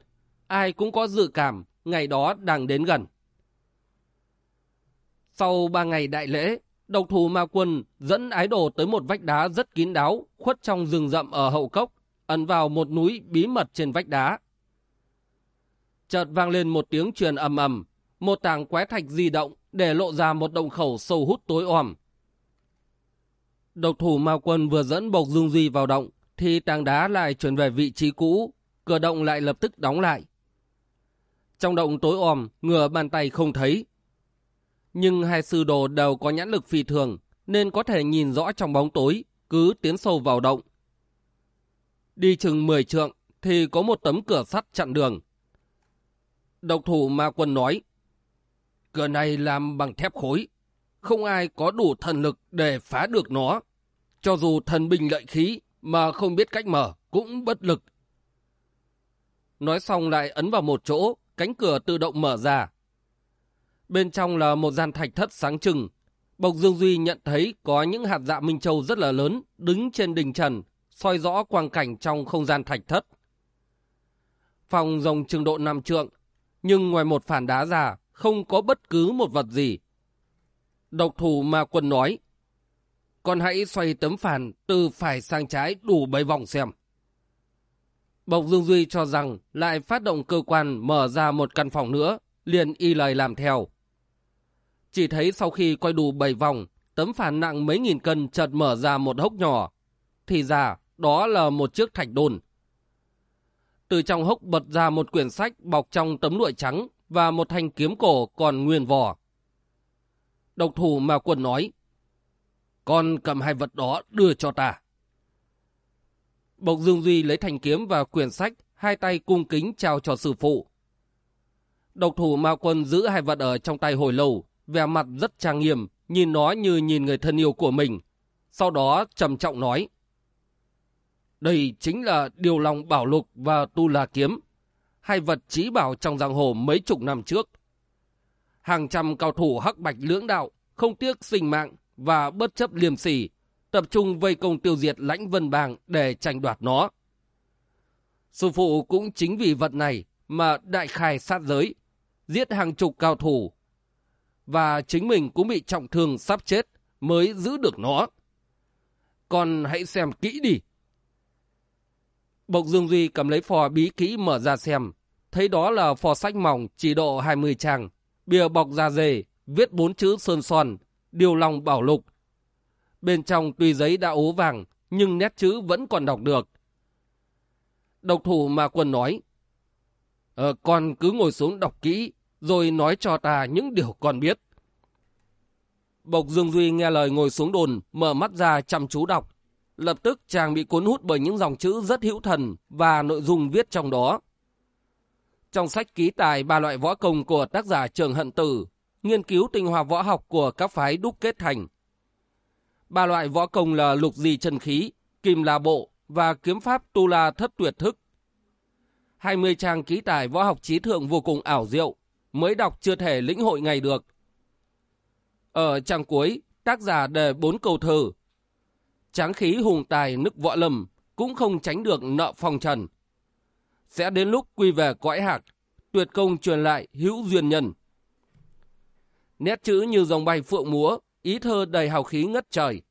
Ai cũng có dự cảm ngày đó đang đến gần. Sau ba ngày đại lễ, độc thủ ma quân dẫn ái đồ tới một vách đá rất kín đáo, khuất trong rừng rậm ở hậu cốc, ẩn vào một núi bí mật trên vách đá. Chợt vang lên một tiếng truyền ầm ầm, một tảng quái thạch di động để lộ ra một động khẩu sâu hút tối om. Độc thủ Mao quân vừa dẫn Bộc Dương Duy vào động, thì tảng đá lại chuyển về vị trí cũ, cửa động lại lập tức đóng lại. Trong động tối om, ngửa bàn tay không thấy. Nhưng hai sư đồ đều có nhãn lực phi thường, nên có thể nhìn rõ trong bóng tối, cứ tiến sâu vào động. Đi chừng 10 trượng, thì có một tấm cửa sắt chặn đường. Độc thủ ma quân nói, cửa này làm bằng thép khối, không ai có đủ thần lực để phá được nó. Cho dù thần binh lợi khí mà không biết cách mở cũng bất lực. Nói xong lại ấn vào một chỗ, cánh cửa tự động mở ra. Bên trong là một gian thạch thất sáng trừng. Bộc Dương Duy nhận thấy có những hạt dạ Minh Châu rất là lớn đứng trên đỉnh trần, soi rõ quang cảnh trong không gian thạch thất. Phòng rồng trường độ năm trượng, nhưng ngoài một phản đá già không có bất cứ một vật gì. Độc thủ ma quân nói, con hãy xoay tấm phản từ phải sang trái đủ bảy vòng xem. Bộc Dương Duy cho rằng lại phát động cơ quan mở ra một căn phòng nữa, liền y lời làm theo. Chỉ thấy sau khi quay đủ bảy vòng, tấm phản nặng mấy nghìn cân chợt mở ra một hốc nhỏ. Thì ra, đó là một chiếc thạch đồn. Từ trong hốc bật ra một quyển sách bọc trong tấm lụa trắng và một thanh kiếm cổ còn nguyên vỏ. Độc thủ mà quần nói, con cầm hai vật đó đưa cho ta. Bộc Dương Duy lấy thanh kiếm và quyển sách, hai tay cung kính trao cho sư phụ. Độc thủ Mao quân giữ hai vật ở trong tay hồi lâu, vẻ mặt rất trang nghiêm, nhìn nó như nhìn người thân yêu của mình. Sau đó trầm trọng nói. Đây chính là điều lòng bảo lục và tu la kiếm, hai vật trí bảo trong giang hồ mấy chục năm trước. Hàng trăm cao thủ hắc bạch lưỡng đạo, không tiếc sinh mạng và bất chấp liềm sỉ, tập trung vây công tiêu diệt lãnh vân bang để tranh đoạt nó. Sư phụ cũng chính vì vật này mà đại khai sát giới, giết hàng chục cao thủ, và chính mình cũng bị trọng thương sắp chết mới giữ được nó. Còn hãy xem kỹ đi. Bộc Dương Duy cầm lấy phò bí kỹ mở ra xem, thấy đó là phò sách mỏng chỉ độ 20 trang, bìa bọc da dề, viết bốn chữ sơn son, điều lòng bảo lục. Bên trong tuy giấy đã ố vàng, nhưng nét chữ vẫn còn đọc được. Độc thủ mà quân nói, ờ, con cứ ngồi xuống đọc kỹ, rồi nói cho ta những điều con biết. Bộc Dương Duy nghe lời ngồi xuống đồn, mở mắt ra chăm chú đọc. Lập tức chàng bị cuốn hút bởi những dòng chữ rất hữu thần và nội dung viết trong đó. Trong sách ký tài ba loại võ công của tác giả Trường Hận Tử, nghiên cứu tinh hoa võ học của các phái đúc kết thành. Ba loại võ công là lục di chân khí, kim la bộ và kiếm pháp tu la thất tuyệt thức. 20 trang ký tài võ học trí thượng vô cùng ảo diệu, mới đọc chưa thể lĩnh hội ngày được. Ở trang cuối, tác giả đề bốn câu thơ. Tráng khí hùng tài nức võ lầm cũng không tránh được nợ phong trần. Sẽ đến lúc quy về cõi hạc, tuyệt công truyền lại hữu duyên nhân. Nét chữ như dòng bay phượng múa, ý thơ đầy hào khí ngất trời.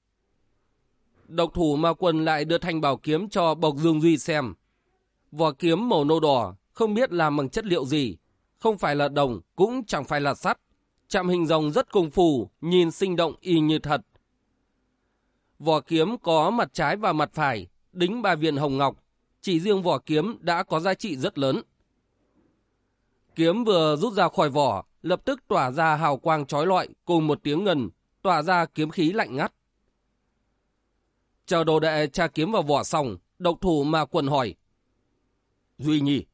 Độc thủ ma quân lại đưa thanh bảo kiếm cho Bộc Dương Duy xem. Vỏ kiếm màu nâu đỏ, không biết làm bằng chất liệu gì, không phải là đồng, cũng chẳng phải là sắt. Chạm hình rồng rất công phu, nhìn sinh động y như thật. Vỏ kiếm có mặt trái và mặt phải, đính ba viên hồng ngọc. Chỉ riêng vỏ kiếm đã có giá trị rất lớn. Kiếm vừa rút ra khỏi vỏ, lập tức tỏa ra hào quang trói lọi cùng một tiếng ngân, tỏa ra kiếm khí lạnh ngắt. Chờ đồ đệ tra kiếm vào vỏ xong, độc thủ mà quần hỏi. Duy Nhi,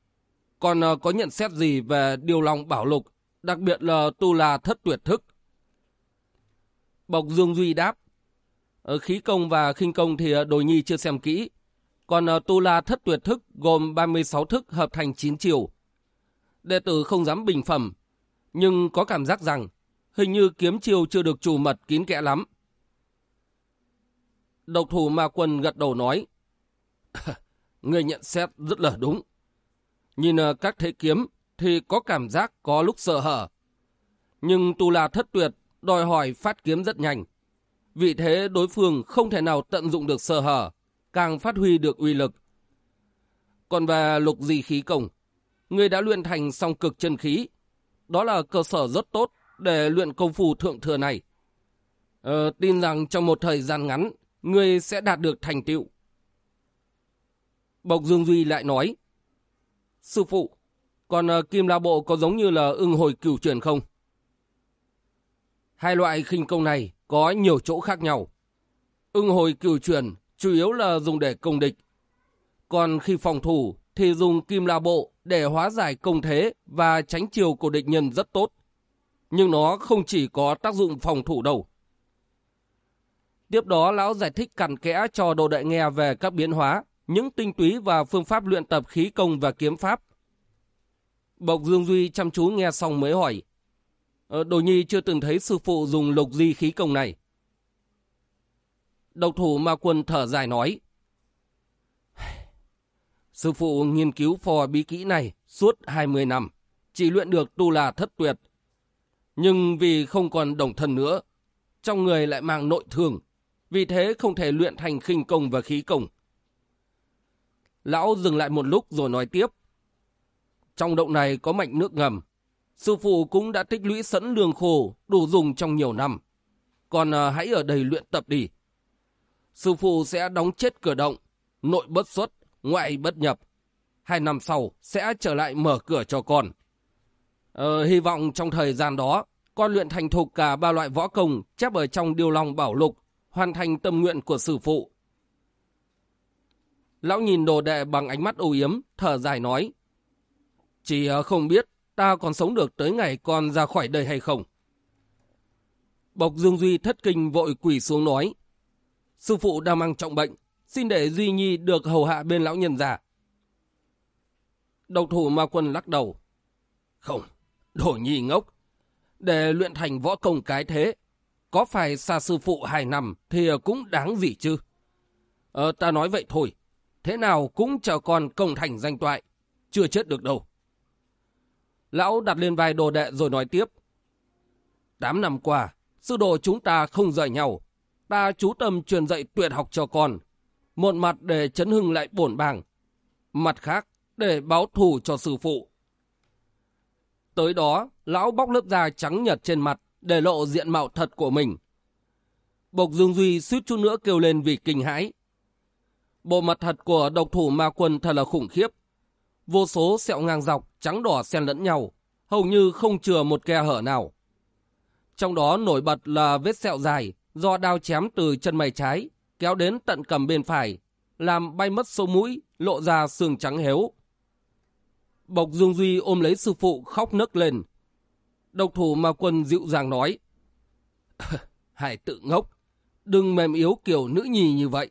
còn ờ, có nhận xét gì về điều lòng bảo lục, đặc biệt là tu la thất tuyệt thức? Bộc Dương Duy đáp. Ở khí công và khinh công thì ờ, đồi nhi chưa xem kỹ. Còn tu la thất tuyệt thức gồm 36 thức hợp thành 9 chiều. Đệ tử không dám bình phẩm, nhưng có cảm giác rằng hình như kiếm chiêu chưa được chủ mật kín kẽ lắm. Độc thủ ma quân gật đầu nói, Người nhận xét rất là đúng. Nhìn ờ, các thế kiếm thì có cảm giác có lúc sợ hở. Nhưng tu la thất tuyệt đòi hỏi phát kiếm rất nhanh. Vì thế đối phương không thể nào tận dụng được sơ hở, càng phát huy được uy lực. Còn về lục di khí công, người đã luyện thành song cực chân khí. Đó là cơ sở rất tốt để luyện công phu thượng thừa này. Ờ, tin rằng trong một thời gian ngắn, người sẽ đạt được thành tựu. Bộc Dương Duy lại nói, Sư phụ, còn ờ, kim la bộ có giống như là ưng hồi cửu truyền không? Hai loại khinh công này có nhiều chỗ khác nhau. Ưng hồi cửu truyền chủ yếu là dùng để công địch. Còn khi phòng thủ thì dùng kim la bộ để hóa giải công thế và tránh chiều của địch nhân rất tốt. Nhưng nó không chỉ có tác dụng phòng thủ đâu. Tiếp đó, lão giải thích cặn kẽ cho đồ đệ nghe về các biến hóa, những tinh túy và phương pháp luyện tập khí công và kiếm pháp. Bộc Dương Duy chăm chú nghe xong mới hỏi. Ờ, đồ Nhi chưa từng thấy sư phụ dùng lục di khí công này. Độc thủ ma quân thở dài nói. Sư phụ nghiên cứu phò bí kỹ này suốt 20 năm, chỉ luyện được tu là thất tuyệt. Nhưng vì không còn đồng thân nữa, trong người lại mang nội thương, vì thế không thể luyện thành khinh công và khí công. Lão dừng lại một lúc rồi nói tiếp. Trong động này có mạch nước ngầm. Sư phụ cũng đã tích lũy sẵn lương khô đủ dùng trong nhiều năm. Còn à, hãy ở đây luyện tập đi. Sư phụ sẽ đóng chết cửa động, nội bất xuất, ngoại bất nhập. Hai năm sau sẽ trở lại mở cửa cho con. Ờ, hy vọng trong thời gian đó, con luyện thành thục cả ba loại võ công chép ở trong điều lòng bảo lục, hoàn thành tâm nguyện của sư phụ. Lão nhìn đồ đệ bằng ánh mắt âu yếm, thở dài nói. Chỉ ờ, không biết ta còn sống được tới ngày con ra khỏi đời hay không. Bộc Dương Duy thất kinh vội quỳ xuống nói. Sư phụ đang mang trọng bệnh, xin để Duy Nhi được hầu hạ bên lão nhân già. Độc thủ ma quân lắc đầu. Không, đổ nhi ngốc. Để luyện thành võ công cái thế, có phải xa sư phụ hai năm thì cũng đáng gì chứ? Ờ, ta nói vậy thôi, thế nào cũng chờ con công thành danh toại, chưa chết được đâu. Lão đặt lên vai đồ đệ rồi nói tiếp. Tám năm qua, sư đồ chúng ta không rời nhau. Ta chú tâm truyền dạy tuyệt học cho con. Một mặt để chấn hưng lại bổn bàng. Mặt khác để báo thù cho sư phụ. Tới đó, lão bóc lớp da trắng nhật trên mặt để lộ diện mạo thật của mình. Bộc Dương Duy suýt chút nữa kêu lên vì kinh hãi. Bộ mặt thật của độc thủ ma quân thật là khủng khiếp. Vô số sẹo ngang dọc, trắng đỏ xen lẫn nhau, hầu như không chừa một khe hở nào. Trong đó nổi bật là vết sẹo dài do đao chém từ chân mày trái kéo đến tận cầm bên phải, làm bay mất sâu mũi, lộ ra xương trắng héo. Bộc Dương Duy ôm lấy sư phụ khóc nức lên. Độc thủ ma quân dịu dàng nói. Hải tự ngốc, đừng mềm yếu kiểu nữ nhì như vậy.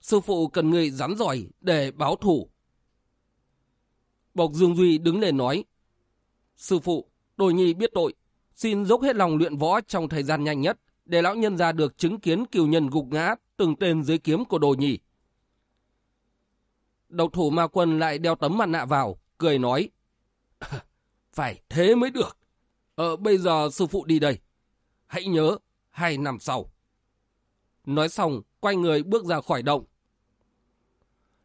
Sư phụ cần người rắn giỏi để báo thủ. Bộc Dương Duy đứng lên nói. Sư phụ, đồi nhi biết tội. Xin dốc hết lòng luyện võ trong thời gian nhanh nhất để lão nhân ra được chứng kiến kiều nhân gục ngã từng tên dưới kiếm của đồ nhì. Độc thủ ma quân lại đeo tấm mặt nạ vào, cười nói. Phải thế mới được. Ờ, bây giờ sư phụ đi đây. Hãy nhớ, hai năm sau. Nói xong, quay người bước ra khỏi động.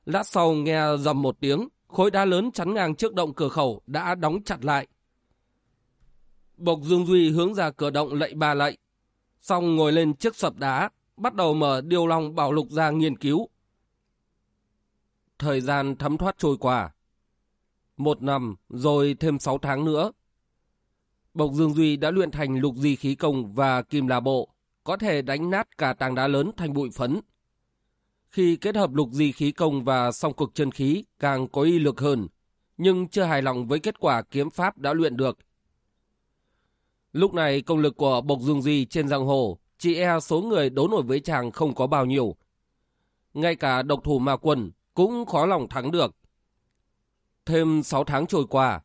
Lát sau nghe dầm một tiếng, khối đá lớn chắn ngang trước động cửa khẩu đã đóng chặt lại. Bộc Dương Duy hướng ra cửa động lạy ba lạy, xong ngồi lên chiếc sập đá, bắt đầu mở điều lòng bảo lục ra nghiên cứu. Thời gian thấm thoát trôi qua. Một năm, rồi thêm sáu tháng nữa. Bộc Dương Duy đã luyện thành lục di khí công và kim là bộ, có thể đánh nát cả tảng đá lớn thành bụi phấn. Khi kết hợp lục di khí công và song cực chân khí càng có y lực hơn, nhưng chưa hài lòng với kết quả kiếm pháp đã luyện được. Lúc này công lực của Bộc Dương Duy trên giang hồ chị e số người đấu nổi với chàng không có bao nhiêu. Ngay cả độc thủ ma quân cũng khó lòng thắng được. Thêm 6 tháng trôi qua,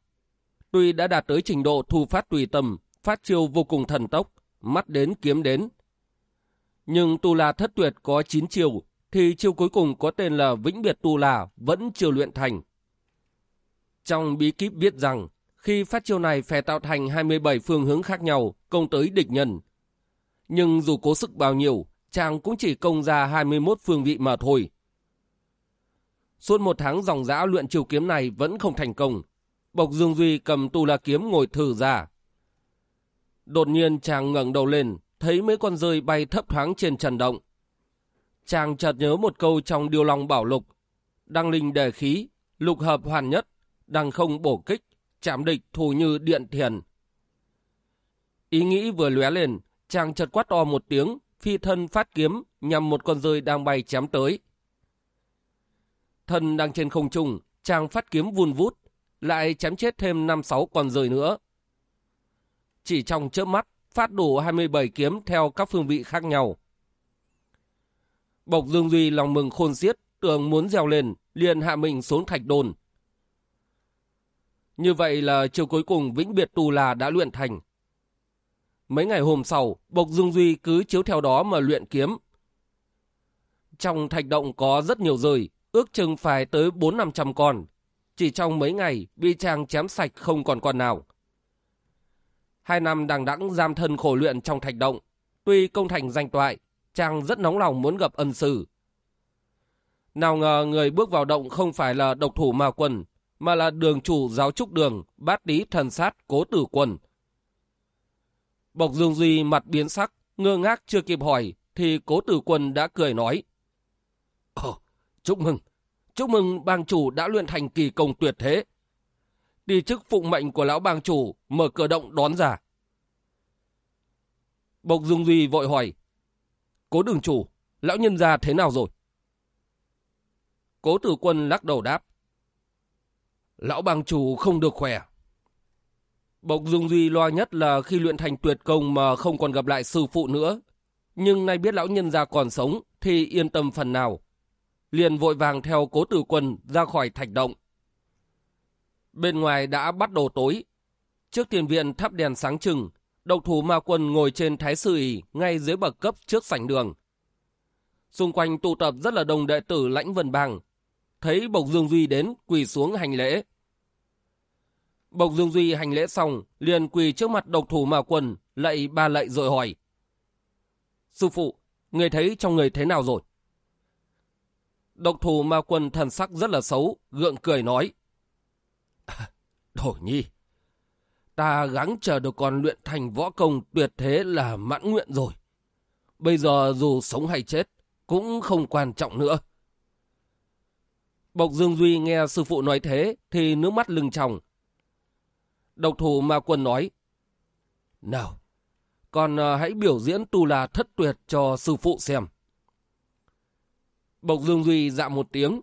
tuy đã đạt tới trình độ thu phát tùy tâm, phát chiêu vô cùng thần tốc, mắt đến kiếm đến. Nhưng Tu La thất tuyệt có 9 chiêu, thì chiêu cuối cùng có tên là Vĩnh Biệt Tu La vẫn chưa luyện thành. Trong bí kíp viết rằng, khi phát chiêu này phải tạo thành 27 phương hướng khác nhau, công tới địch nhân. Nhưng dù cố sức bao nhiêu, chàng cũng chỉ công ra 21 phương vị mà thôi. Suốt một tháng dòng dã luyện chiều kiếm này vẫn không thành công. Bộc Dương Duy cầm tu la kiếm ngồi thử ra. Đột nhiên chàng ngẩng đầu lên, thấy mấy con rơi bay thấp thoáng trên trần động. Chàng chợt nhớ một câu trong điều lòng bảo lục. Đăng linh đề khí, lục hợp hoàn nhất, đăng không bổ kích, chạm địch thù như điện thiền. Ý nghĩ vừa lóe lên, chàng chợt quát to một tiếng, phi thân phát kiếm nhằm một con rơi đang bay chém tới. Thân đang trên không trung, chàng phát kiếm vun vút, lại chém chết thêm 5-6 con rơi nữa. Chỉ trong chớp mắt, phát đủ 27 kiếm theo các phương vị khác nhau. Bộc Dương Duy lòng mừng khôn xiết, tưởng muốn dèo lên, liền hạ mình xuống thạch đồn. Như vậy là chiều cuối cùng Vĩnh Biệt tù La đã luyện thành. Mấy ngày hôm sau, Bộc Dương Duy cứ chiếu theo đó mà luyện kiếm. Trong thạch động có rất nhiều rơi, ước chừng phải tới 4-500 con. Chỉ trong mấy ngày, bị chàng chém sạch không còn con nào. Hai năm đằng đẵng giam thân khổ luyện trong thạch động. Tuy công thành danh toại, chàng rất nóng lòng muốn gặp ân sư. Nào ngờ người bước vào động không phải là độc thủ ma quân, mà là đường chủ giáo trúc đường, bát lý thần sát cố tử quân. Bộc Dương Duy mặt biến sắc, ngơ ngác chưa kịp hỏi, thì cố tử quân đã cười nói. Ồ, chúc mừng, chúc mừng bang chủ đã luyện thành kỳ công tuyệt thế. Đi chức phụng mệnh của lão bang chủ, mở cửa động đón ra. Bộc Dương Duy vội hỏi. Cố đường chủ, lão nhân gia thế nào rồi? Cố tử quân lắc đầu đáp. Lão bang chủ không được khỏe. Bộc Dương Duy lo nhất là khi luyện thành tuyệt công mà không còn gặp lại sư phụ nữa. Nhưng nay biết lão nhân gia còn sống thì yên tâm phần nào. Liền vội vàng theo cố tử quân ra khỏi thạch động. Bên ngoài đã bắt đầu tối. Trước tiền viện thắp đèn sáng trừng, độc thủ ma quân ngồi trên thái sư ỉ ngay dưới bậc cấp trước sảnh đường. Xung quanh tụ tập rất là đông đệ tử lãnh vân bang. Thấy Bộc Dương Duy đến, quỳ xuống hành lễ. Bộc Dương Duy hành lễ xong, liền quỳ trước mặt độc thủ mà quần, lạy ba lạy rồi hỏi. Sư phụ, người thấy trong người thế nào rồi? Độc thủ ma quần thần sắc rất là xấu, gượng cười nói. À, Đổ nhi, ta gắng chờ được con luyện thành võ công tuyệt thế là mãn nguyện rồi. Bây giờ dù sống hay chết, cũng không quan trọng nữa. Bộc Dương Duy nghe sư phụ nói thế thì nước mắt lưng tròng. Độc thủ ma quân nói, Nào, con à, hãy biểu diễn tu là thất tuyệt cho sư phụ xem. Bộc Dương Duy dạ một tiếng.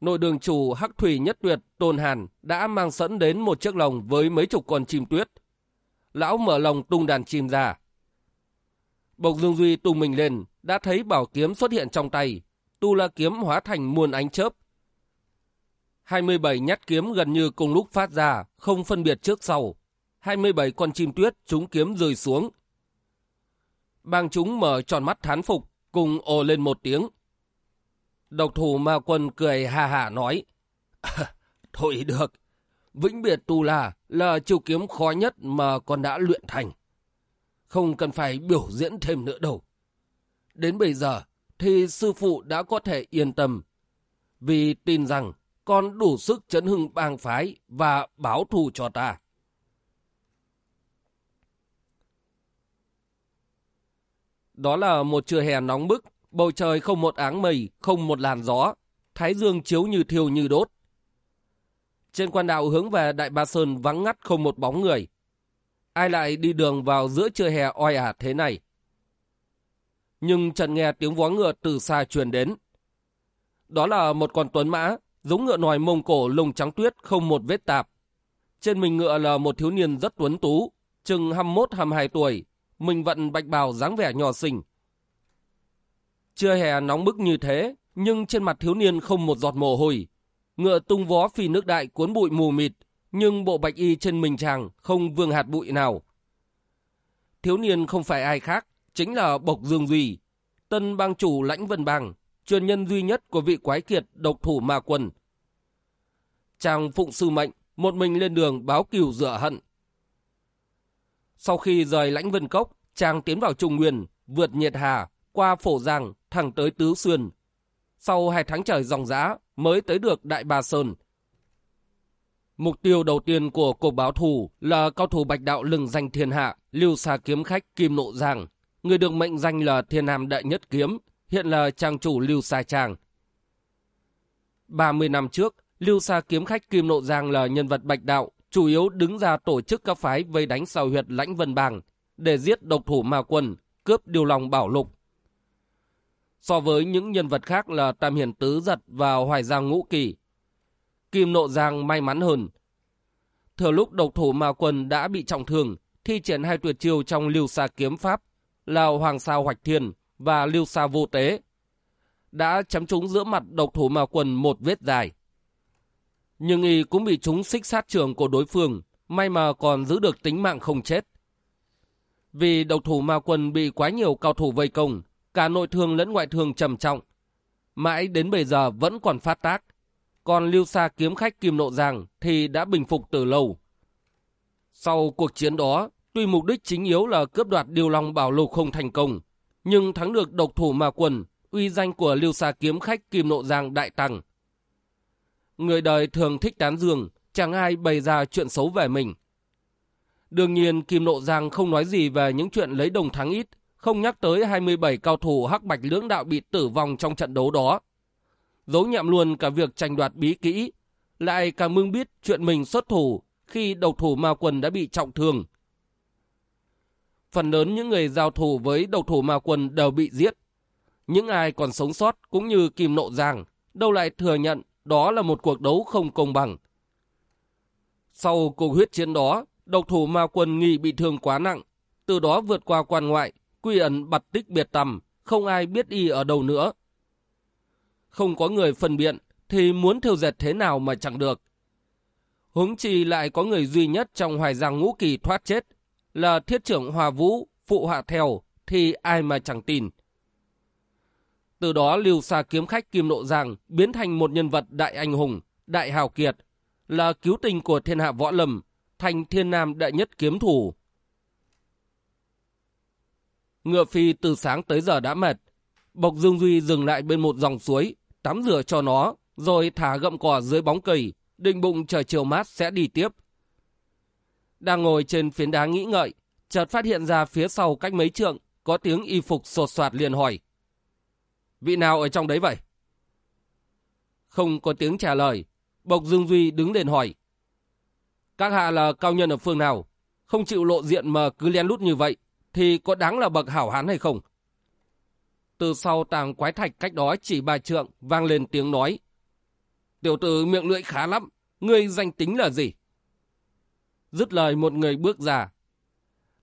Nội đường chủ Hắc Thủy Nhất Tuyệt Tôn Hàn đã mang sẵn đến một chiếc lồng với mấy chục con chim tuyết. Lão mở lồng tung đàn chim ra. Bộc Dương Duy tung mình lên, đã thấy bảo kiếm xuất hiện trong tay. Tu la kiếm hóa thành muôn ánh chớp. 27 nhát kiếm gần như cùng lúc phát ra, không phân biệt trước sau. 27 con chim tuyết chúng kiếm rơi xuống. Bang chúng mở tròn mắt thán phục, cùng ồ lên một tiếng. Độc thủ ma quân cười hà hà nói. Thôi được, vĩnh biệt tu la là chiêu kiếm khó nhất mà con đã luyện thành. Không cần phải biểu diễn thêm nữa đâu. Đến bây giờ thì sư phụ đã có thể yên tâm. Vì tin rằng còn đủ sức chấn hưng bang phái và báo thù cho ta. Đó là một trưa hè nóng bức, bầu trời không một áng mây, không một làn gió, thái dương chiếu như thiêu như đốt. Trên quan đạo hướng về Đại Ba Sơn vắng ngắt không một bóng người. Ai lại đi đường vào giữa trưa hè oi ả thế này? Nhưng Trần nghe tiếng vó ngựa từ xa truyền đến. Đó là một con tuấn mã, giống ngựa nòi mông cổ lông trắng tuyết không một vết tạp. Trên mình ngựa là một thiếu niên rất tuấn tú, chừng 21-22 tuổi, mình vận bạch bào dáng vẻ nhỏ xinh. Chưa hè nóng bức như thế, nhưng trên mặt thiếu niên không một giọt mồ hôi. Ngựa tung vó phi nước đại cuốn bụi mù mịt, nhưng bộ bạch y trên mình chàng không vương hạt bụi nào. Thiếu niên không phải ai khác, chính là Bộc Dương Duy, tân bang chủ lãnh vân bang, truyền nhân duy nhất của vị quái kiệt độc thủ ma quân. Chàng phụng sư mệnh, một mình lên đường báo cửu rửa hận. Sau khi rời lãnh vân cốc, chàng tiến vào Trung Nguyên, vượt nhiệt hà, qua phổ giang, thẳng tới Tứ Xuyên. Sau hai tháng trời dòng giã, mới tới được Đại Ba Sơn. Mục tiêu đầu tiên của cuộc báo thù là cao thủ bạch đạo lừng danh thiên hạ, lưu xa kiếm khách Kim Nộ Giang, người được mệnh danh là thiên nam đại nhất kiếm, hiện là trang chủ Lưu Sa Trang. 30 năm trước, Lưu Sa kiếm khách Kim Nộ Giang là nhân vật bạch đạo, chủ yếu đứng ra tổ chức các phái vây đánh sao huyệt lãnh vân bàng để giết độc thủ ma quân, cướp điều lòng bảo lục. So với những nhân vật khác là Tam Hiền Tứ Giật và Hoài Giang Ngũ Kỳ, Kim Nộ Giang may mắn hơn. Thừa lúc độc thủ ma quân đã bị trọng thương, thi triển hai tuyệt chiêu trong Lưu Sa kiếm pháp là Hoàng Sao Hoạch Thiên và Lưu Sa Vô Tế, đã chấm trúng giữa mặt độc thủ mà quần một vết dài. nhưng y cũng bị chúng xích sát trường của đối phương, may mà còn giữ được tính mạng không chết. Vì độc thủ ma quân bị quá nhiều cao thủ vây công, cả nội thương lẫn ngoại thương trầm trọng. Mãi đến bây giờ vẫn còn phát tác. Còn lưu xa kiếm khách Kim Nộ Giang thì đã bình phục từ lâu. Sau cuộc chiến đó, tuy mục đích chính yếu là cướp đoạt điều long bảo lục không thành công, nhưng thắng được độc thủ ma Quần uy danh của lưu xa kiếm khách Kim Nộ Giang đại tăng. Người đời thường thích tán dương, chẳng ai bày ra chuyện xấu về mình. Đương nhiên Kim Nộ Giang không nói gì về những chuyện lấy đồng thắng ít, không nhắc tới 27 cao thủ hắc bạch lưỡng đạo bị tử vong trong trận đấu đó. Giấu nhẹm luôn cả việc tranh đoạt bí kỹ, lại càng mưng biết chuyện mình xuất thủ khi đầu thủ ma Quần đã bị trọng thương. Phần lớn những người giao thủ với đầu thủ ma quân đều bị giết. Những ai còn sống sót cũng như Kim Nộ Giang, đâu lại thừa nhận đó là một cuộc đấu không công bằng. Sau cuộc huyết chiến đó, độc thủ ma quân nghi bị thương quá nặng, từ đó vượt qua quan ngoại, quy ẩn bật tích biệt tầm, không ai biết y ở đâu nữa. Không có người phân biện, thì muốn thiêu dệt thế nào mà chẳng được. Húng chi lại có người duy nhất trong hoài giang ngũ kỳ thoát chết, là thiết trưởng Hòa Vũ, phụ hạ theo, thì ai mà chẳng tin. Từ đó lưu xa kiếm khách Kim Nộ Giang biến thành một nhân vật đại anh hùng, đại hào kiệt, là cứu tình của thiên hạ võ lâm, thành thiên nam đại nhất kiếm thủ. Ngựa phi từ sáng tới giờ đã mệt. Bộc Dương Duy dừng lại bên một dòng suối, tắm rửa cho nó, rồi thả gậm cỏ dưới bóng cây, định bụng chờ chiều mát sẽ đi tiếp. Đang ngồi trên phiến đá nghĩ ngợi, chợt phát hiện ra phía sau cách mấy trượng, có tiếng y phục sột soạt liền hỏi. Vị nào ở trong đấy vậy? Không có tiếng trả lời, Bộc Dương Duy đứng lên hỏi. Các hạ là cao nhân ở phương nào? Không chịu lộ diện mà cứ len lút như vậy, thì có đáng là bậc hảo hán hay không? Từ sau tàng quái thạch cách đó chỉ bà trượng vang lên tiếng nói. Tiểu tử miệng lưỡi khá lắm, ngươi danh tính là gì? Dứt lời một người bước ra.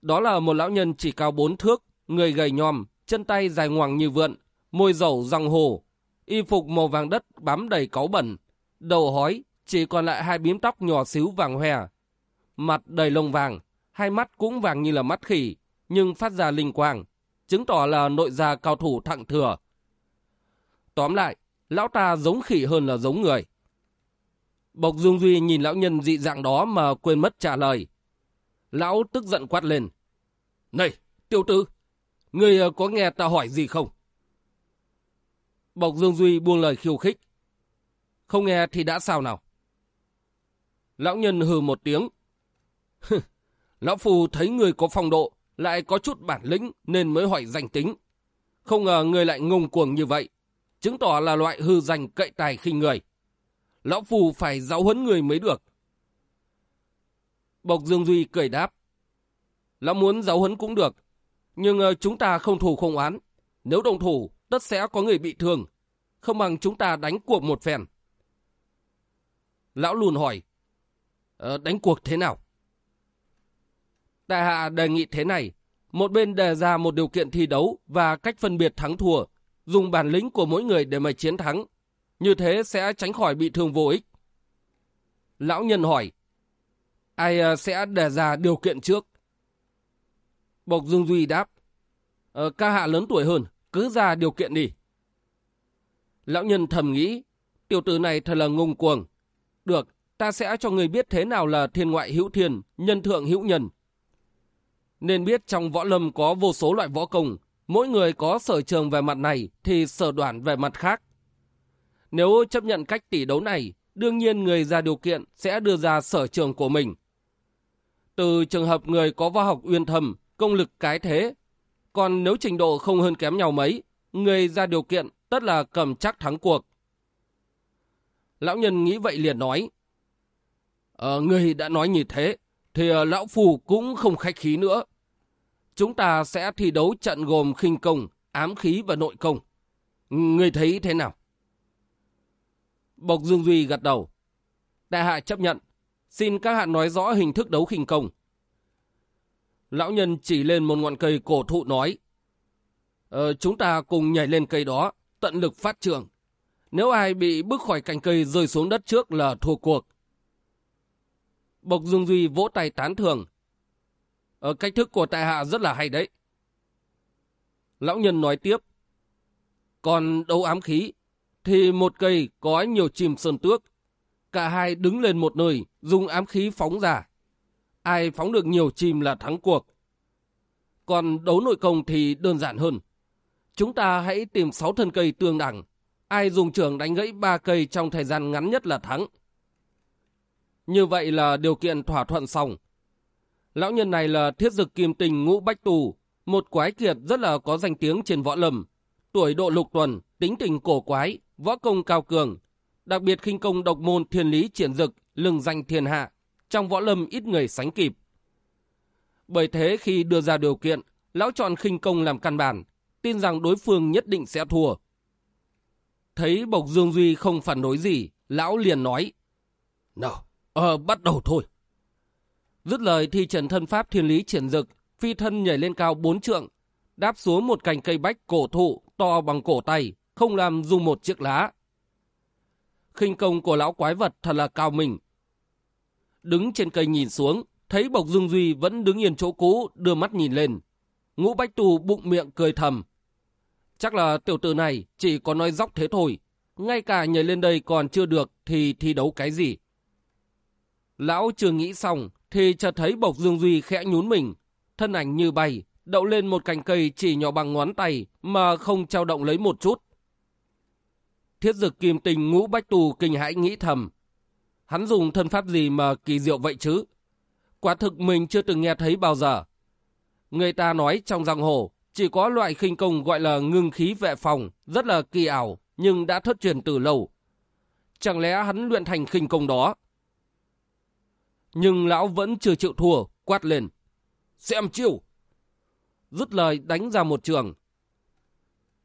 Đó là một lão nhân chỉ cao bốn thước, người gầy nhòm, chân tay dài ngoằng như vượn, môi dầu răng hồ, y phục màu vàng đất bám đầy cáu bẩn, đầu hói, chỉ còn lại hai bím tóc nhỏ xíu vàng hòe. Mặt đầy lông vàng, hai mắt cũng vàng như là mắt khỉ, nhưng phát ra linh quang, chứng tỏ là nội gia cao thủ thặng thừa. Tóm lại, lão ta giống khỉ hơn là giống người. Bộc Dương Duy nhìn lão nhân dị dạng đó mà quên mất trả lời. Lão tức giận quát lên. Này, tiêu tử, ngươi ờ, có nghe ta hỏi gì không? Bộc Dương Duy buông lời khiêu khích. Không nghe thì đã sao nào? Lão nhân hừ một tiếng. Lão Phù thấy người có phong độ, lại có chút bản lĩnh nên mới hỏi danh tính. Không ngờ người lại ngông cuồng như vậy, chứng tỏ là loại hư danh cậy tài khinh người. Lão Phù phải giáo huấn người mới được. Bộc Dương Duy cười đáp. Lão muốn giáo huấn cũng được, nhưng ờ, chúng ta không thủ không oán. Nếu đồng thủ, tất sẽ có người bị thương. Không bằng chúng ta đánh cuộc một phen. Lão lùn hỏi. Ờ, đánh cuộc thế nào? Đại hạ đề nghị thế này. Một bên đề ra một điều kiện thi đấu và cách phân biệt thắng thua, dùng bản lĩnh của mỗi người để mà chiến thắng. Như thế sẽ tránh khỏi bị thương vô ích. Lão nhân hỏi, ai à, sẽ đề ra điều kiện trước? Bộc Dương Duy đáp, ờ, ca hạ lớn tuổi hơn, cứ ra điều kiện đi. Lão nhân thầm nghĩ, tiểu tử này thật là ngông cuồng. Được, ta sẽ cho người biết thế nào là thiên ngoại hữu thiên, nhân thượng hữu nhân. Nên biết trong võ lâm có vô số loại võ công, mỗi người có sở trường về mặt này thì sở đoản về mặt khác. Nếu chấp nhận cách tỷ đấu này, đương nhiên người ra điều kiện sẽ đưa ra sở trường của mình. Từ trường hợp người có võ học uyên thầm, công lực cái thế, còn nếu trình độ không hơn kém nhau mấy, người ra điều kiện tất là cầm chắc thắng cuộc. Lão nhân nghĩ vậy liền nói, Ờ, người đã nói như thế, thì ờ, lão phù cũng không khách khí nữa. Chúng ta sẽ thi đấu trận gồm khinh công, ám khí và nội công. Người thấy thế nào? Bộc Dương Duy gật đầu. Đại hạ chấp nhận. Xin các hạ nói rõ hình thức đấu khinh công. Lão nhân chỉ lên một ngọn cây cổ thụ nói. Ờ, chúng ta cùng nhảy lên cây đó, tận lực phát trường. Nếu ai bị bước khỏi cành cây rơi xuống đất trước là thua cuộc. Bộc Dương Duy vỗ tay tán thường. Ờ, cách thức của tại hạ rất là hay đấy. Lão nhân nói tiếp. Còn đấu ám khí, thì một cây có nhiều chim sơn tước. Cả hai đứng lên một nơi, dùng ám khí phóng ra. Ai phóng được nhiều chim là thắng cuộc. Còn đấu nội công thì đơn giản hơn. Chúng ta hãy tìm 6 thân cây tương đẳng. Ai dùng trường đánh gãy 3 cây trong thời gian ngắn nhất là thắng. Như vậy là điều kiện thỏa thuận xong. Lão nhân này là thiết dực kim tình ngũ bách tù, một quái kiệt rất là có danh tiếng trên võ lâm. Tuổi độ lục tuần, tính tình cổ quái, võ công cao cường, đặc biệt khinh công độc môn thiên lý triển dực, lừng danh thiên hạ, trong võ lâm ít người sánh kịp. Bởi thế khi đưa ra điều kiện, lão chọn khinh công làm căn bản, tin rằng đối phương nhất định sẽ thua. Thấy Bộc Dương Duy không phản đối gì, lão liền nói, Nào, ờ, bắt đầu thôi. Dứt lời thì trần thân pháp thiên lý triển dực, phi thân nhảy lên cao bốn trượng, đáp xuống một cành cây bách cổ thụ to bằng cổ tay, không làm dùng một chiếc lá. khinh công của lão quái vật thật là cao mình. Đứng trên cây nhìn xuống, thấy Bộc Dương Duy vẫn đứng yên chỗ cũ, đưa mắt nhìn lên. Ngũ Bách Tù bụng miệng cười thầm. Chắc là tiểu tử này chỉ có nói dóc thế thôi. Ngay cả nhảy lên đây còn chưa được thì thi đấu cái gì. Lão chưa nghĩ xong thì chợt thấy Bộc Dương Duy khẽ nhún mình. Thân ảnh như bay, đậu lên một cành cây chỉ nhỏ bằng ngón tay mà không trao động lấy một chút. Thiết dực kim tình ngũ bách tù kinh hãi nghĩ thầm. Hắn dùng thân pháp gì mà kỳ diệu vậy chứ? Quả thực mình chưa từng nghe thấy bao giờ. Người ta nói trong giang hồ chỉ có loại khinh công gọi là ngưng khí vệ phòng, rất là kỳ ảo, nhưng đã thất truyền từ lâu. Chẳng lẽ hắn luyện thành khinh công đó? Nhưng lão vẫn chưa chịu thua, quát lên. Xem chiêu! Rút lời đánh ra một trường.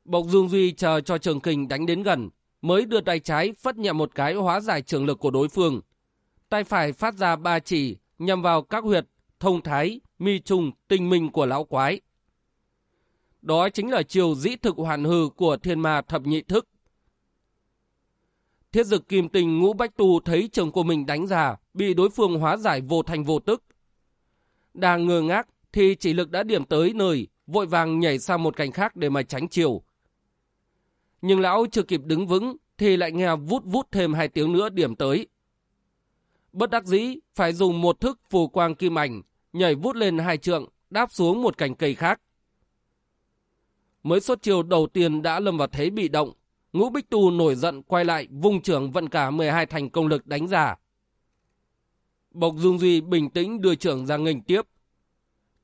Bộc Dương Duy chờ cho trường kình đánh đến gần, mới đưa tay trái phất nhẹ một cái hóa giải trường lực của đối phương. Tay phải phát ra ba chỉ nhằm vào các huyệt thông thái, mi trùng tinh minh của lão quái. Đó chính là chiều dĩ thực hoàn hư của thiên ma thập nhị thức. Thiết dực kim tình ngũ bách tu thấy trường của mình đánh ra, bị đối phương hóa giải vô thành vô tức. Đang ngơ ngác thì chỉ lực đã điểm tới nơi, vội vàng nhảy sang một cành khác để mà tránh chiều. Nhưng lão chưa kịp đứng vững thì lại nghe vút vút thêm hai tiếng nữa điểm tới. Bất đắc dĩ phải dùng một thức phù quang kim ảnh, nhảy vút lên hai trượng, đáp xuống một cành cây khác. Mới xuất chiều đầu tiên đã lâm vào thế bị động, ngũ bích tu nổi giận quay lại vung trưởng vận cả 12 thành công lực đánh giả. Bộc Dương Duy bình tĩnh đưa trưởng ra nghênh tiếp.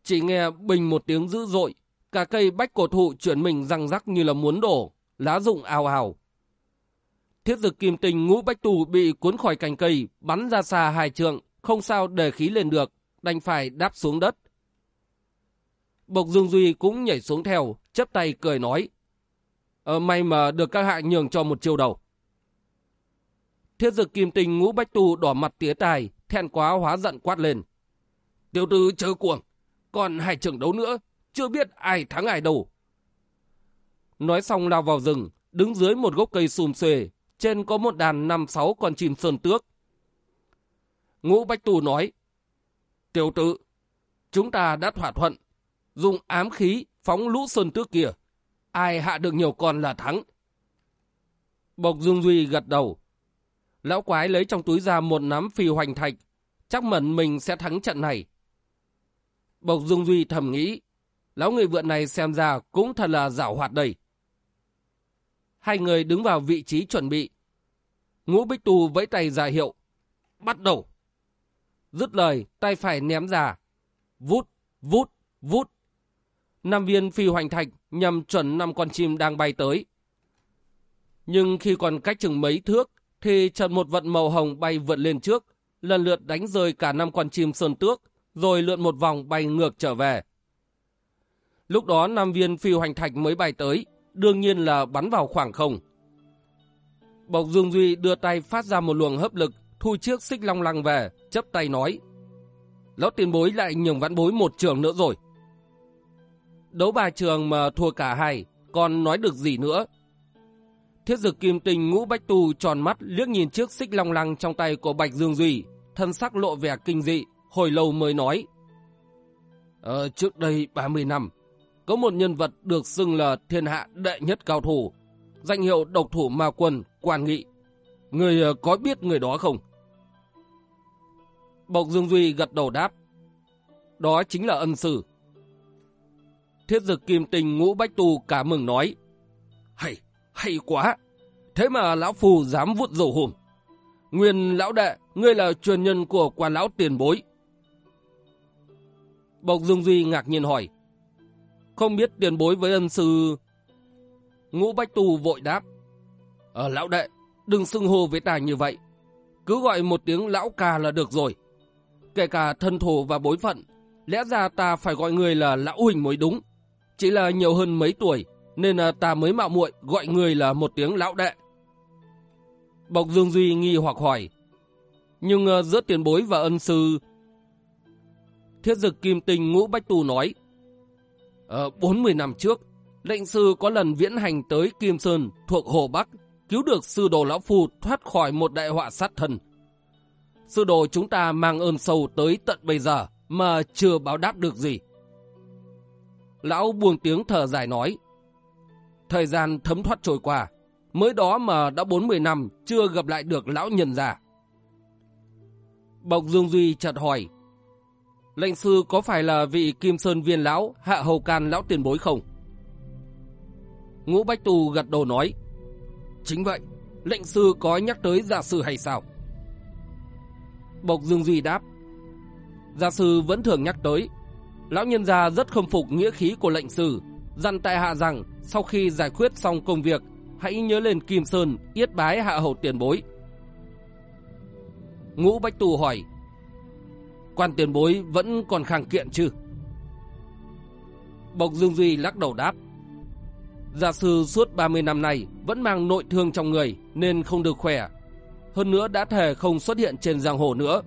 Chỉ nghe bình một tiếng dữ dội, cả cây bách cổ thụ chuyển mình răng rắc như là muốn đổ, lá rụng ào ào. Thiết dực kim tình ngũ bách tù bị cuốn khỏi cành cây, bắn ra xa hai trượng, không sao để khí lên được, đành phải đáp xuống đất. Bộc Dương Duy cũng nhảy xuống theo, chấp tay cười nói. Ờ, may mà được các hạ nhường cho một chiêu đầu. Thiết dực kim tình ngũ bách tù đỏ mặt tía tài, thẹn quá hóa giận quát lên. Tiêu tư chớ cuồng, còn hai trận đấu nữa, chưa biết ai thắng ai đâu. Nói xong lao vào rừng, đứng dưới một gốc cây xùm xuề, trên có một đàn năm sáu con chim sơn tước. Ngũ Bách tù nói, Tiểu tử, chúng ta đã thỏa thuận, dùng ám khí phóng lũ sơn tước kia. Ai hạ được nhiều con là thắng. Bộc Dương Duy gật đầu. Lão quái lấy trong túi ra một nắm phi hoành thạch, chắc mẩn mình sẽ thắng trận này. Bộc Dương Duy thầm nghĩ, lão người vượn này xem ra cũng thật là giảo hoạt đầy. Hai người đứng vào vị trí chuẩn bị. Ngũ Bích Tu vẫy tay ra hiệu. Bắt đầu. Dứt lời, tay phải ném ra. Vút, vút, vút. Năm viên phi hoành thạch nhằm chuẩn năm con chim đang bay tới. Nhưng khi còn cách chừng mấy thước, thì trần một vận màu hồng bay vượt lên trước, lần lượt đánh rơi cả năm con chim sơn tước, rồi lượn một vòng bay ngược trở về. Lúc đó nam viên phi hoành thạch mới bay tới, đương nhiên là bắn vào khoảng không. Bộc Dương Duy đưa tay phát ra một luồng hấp lực, thu chiếc xích long lăng về, chấp tay nói. Lão tiền bối lại nhường vãn bối một trường nữa rồi. Đấu ba trường mà thua cả hai, còn nói được gì nữa? Thiết dực kim tình ngũ bách tu tròn mắt liếc nhìn chiếc xích long lăng trong tay của Bạch Dương Duy, thân sắc lộ vẻ kinh dị, hồi lâu mới nói. Ờ, trước đây 30 năm, có một nhân vật được xưng là thiên hạ đệ nhất cao thủ, danh hiệu độc thủ ma quân, quan nghị. Người ờ, có biết người đó không? Bộc Dương Duy gật đầu đáp. Đó chính là ân sư. Thiết dực kim tình ngũ bách tu cả mừng nói. Hay, hay quá! Thế mà lão phù dám vụt dầu hùm Nguyên lão đệ, ngươi là truyền nhân của quan lão tiền bối. Bộc Dương Duy ngạc nhiên hỏi. Không biết tiền bối với ân sư... Ngũ Bách Tu vội đáp. Ờ lão đệ, đừng xưng hô với ta như vậy. Cứ gọi một tiếng lão ca là được rồi. Kể cả thân thổ và bối phận, lẽ ra ta phải gọi người là lão huỳnh mới đúng. Chỉ là nhiều hơn mấy tuổi, nên ờ, ta mới mạo muội gọi người là một tiếng lão đệ. Bộc Dương Duy nghi hoặc hỏi. Nhưng ờ, giữa tiền bối và ân sư... Thiết dực kim tinh ngũ bách tu nói. Ờ, Ở 40 năm trước, lệnh sư có lần viễn hành tới Kim Sơn thuộc Hồ Bắc, cứu được sư đồ lão phu thoát khỏi một đại họa sát thân. Sư đồ chúng ta mang ơn sâu tới tận bây giờ mà chưa báo đáp được gì. Lão buông tiếng thở dài nói. Thời gian thấm thoát trôi qua, mới đó mà đã 40 năm chưa gặp lại được lão nhân già. Bộc Dương Duy chợt hỏi. Lệnh sư có phải là vị Kim Sơn Viên Lão hạ hầu can lão tiền bối không? Ngũ Bách Tù gật đầu nói. Chính vậy, lệnh sư có nhắc tới giả sư hay sao? Bộc Dương Duy đáp. Giả sư vẫn thường nhắc tới. Lão nhân gia rất khâm phục nghĩa khí của lệnh sư, dặn tại hạ rằng sau khi giải quyết xong công việc, hãy nhớ lên Kim Sơn, yết bái hạ hầu tiền bối. Ngũ Bách Tù hỏi, quan tiền bối vẫn còn kháng kiện chứ? Bộc Dương Duy lắc đầu đáp, Gia sư suốt 30 năm nay vẫn mang nội thương trong người nên không được khỏe. Hơn nữa đã thề không xuất hiện trên giang hồ nữa.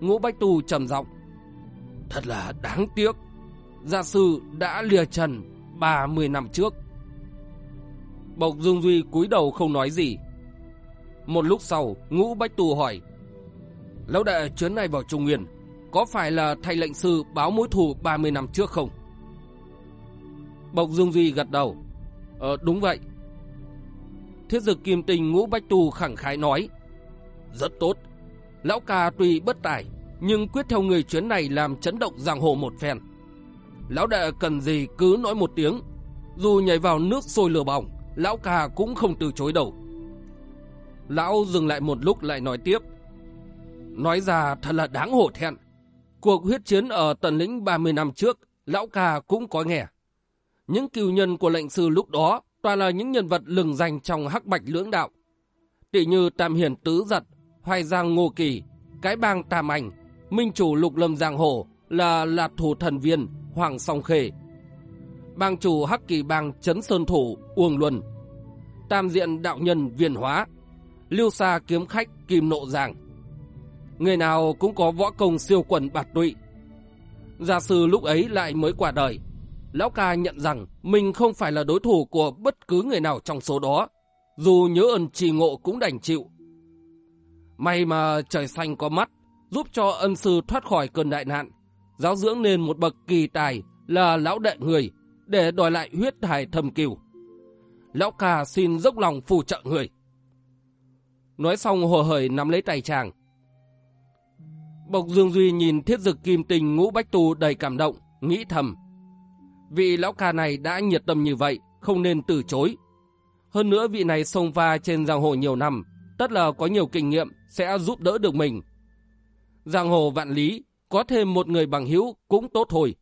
Ngũ Bách Tu trầm giọng Thật là đáng tiếc. Gia sư đã lìa trần 30 năm trước. Bộc Dương Duy cúi đầu không nói gì. Một lúc sau, Ngũ Bách Tu hỏi Lão đệ chuyến này vào Trung Nguyên Có phải là thay lệnh sư báo mối thù 30 năm trước không? Bộc Dương Duy gật đầu. Ờ đúng vậy. Thiết dực kim tình ngũ bách tu khẳng khái nói. Rất tốt. Lão ca tuy bất tài, nhưng quyết theo người chuyến này làm chấn động giang hồ một phen. Lão đệ cần gì cứ nói một tiếng. Dù nhảy vào nước sôi lửa bỏng, lão ca cũng không từ chối đâu. Lão dừng lại một lúc lại nói tiếp. Nói ra thật là đáng hổ thẹn. Cuộc huyết chiến ở tần lĩnh 30 năm trước, lão ca cũng có nghe. Những cựu nhân của lệnh sư lúc đó toàn là những nhân vật lừng danh trong hắc bạch lưỡng đạo. Tỷ như Tam Hiển Tứ Giật, Hoài Giang Ngô Kỳ, Cái Bang Tam Ảnh, Minh Chủ Lục Lâm Giang Hồ là Lạt Thủ Thần Viên, Hoàng Song Khê. Bang chủ Hắc Kỳ Bang Trấn Sơn Thủ, Uông Luân. Tam Diện Đạo Nhân Viên Hóa, lưu Sa Kiếm Khách Kim Nộ Giang. Người nào cũng có võ công siêu quần bạt tụy. Gia sư lúc ấy lại mới qua đời, Lão ca nhận rằng mình không phải là đối thủ của bất cứ người nào trong số đó, dù nhớ ơn trì ngộ cũng đành chịu. May mà trời xanh có mắt, giúp cho ân sư thoát khỏi cơn đại nạn, giáo dưỡng nên một bậc kỳ tài là lão đệ người, để đòi lại huyết hài thầm kiều. Lão ca xin dốc lòng phù trợ người. Nói xong hồ hởi nắm lấy tay chàng. Bộc Dương Duy nhìn thiết dực kim tình ngũ bách tu đầy cảm động, nghĩ thầm. Vị lão ca này đã nhiệt tâm như vậy, không nên từ chối. Hơn nữa vị này sông pha trên giang hồ nhiều năm, tất là có nhiều kinh nghiệm, sẽ giúp đỡ được mình. Giang hồ vạn lý, có thêm một người bằng hữu cũng tốt thôi.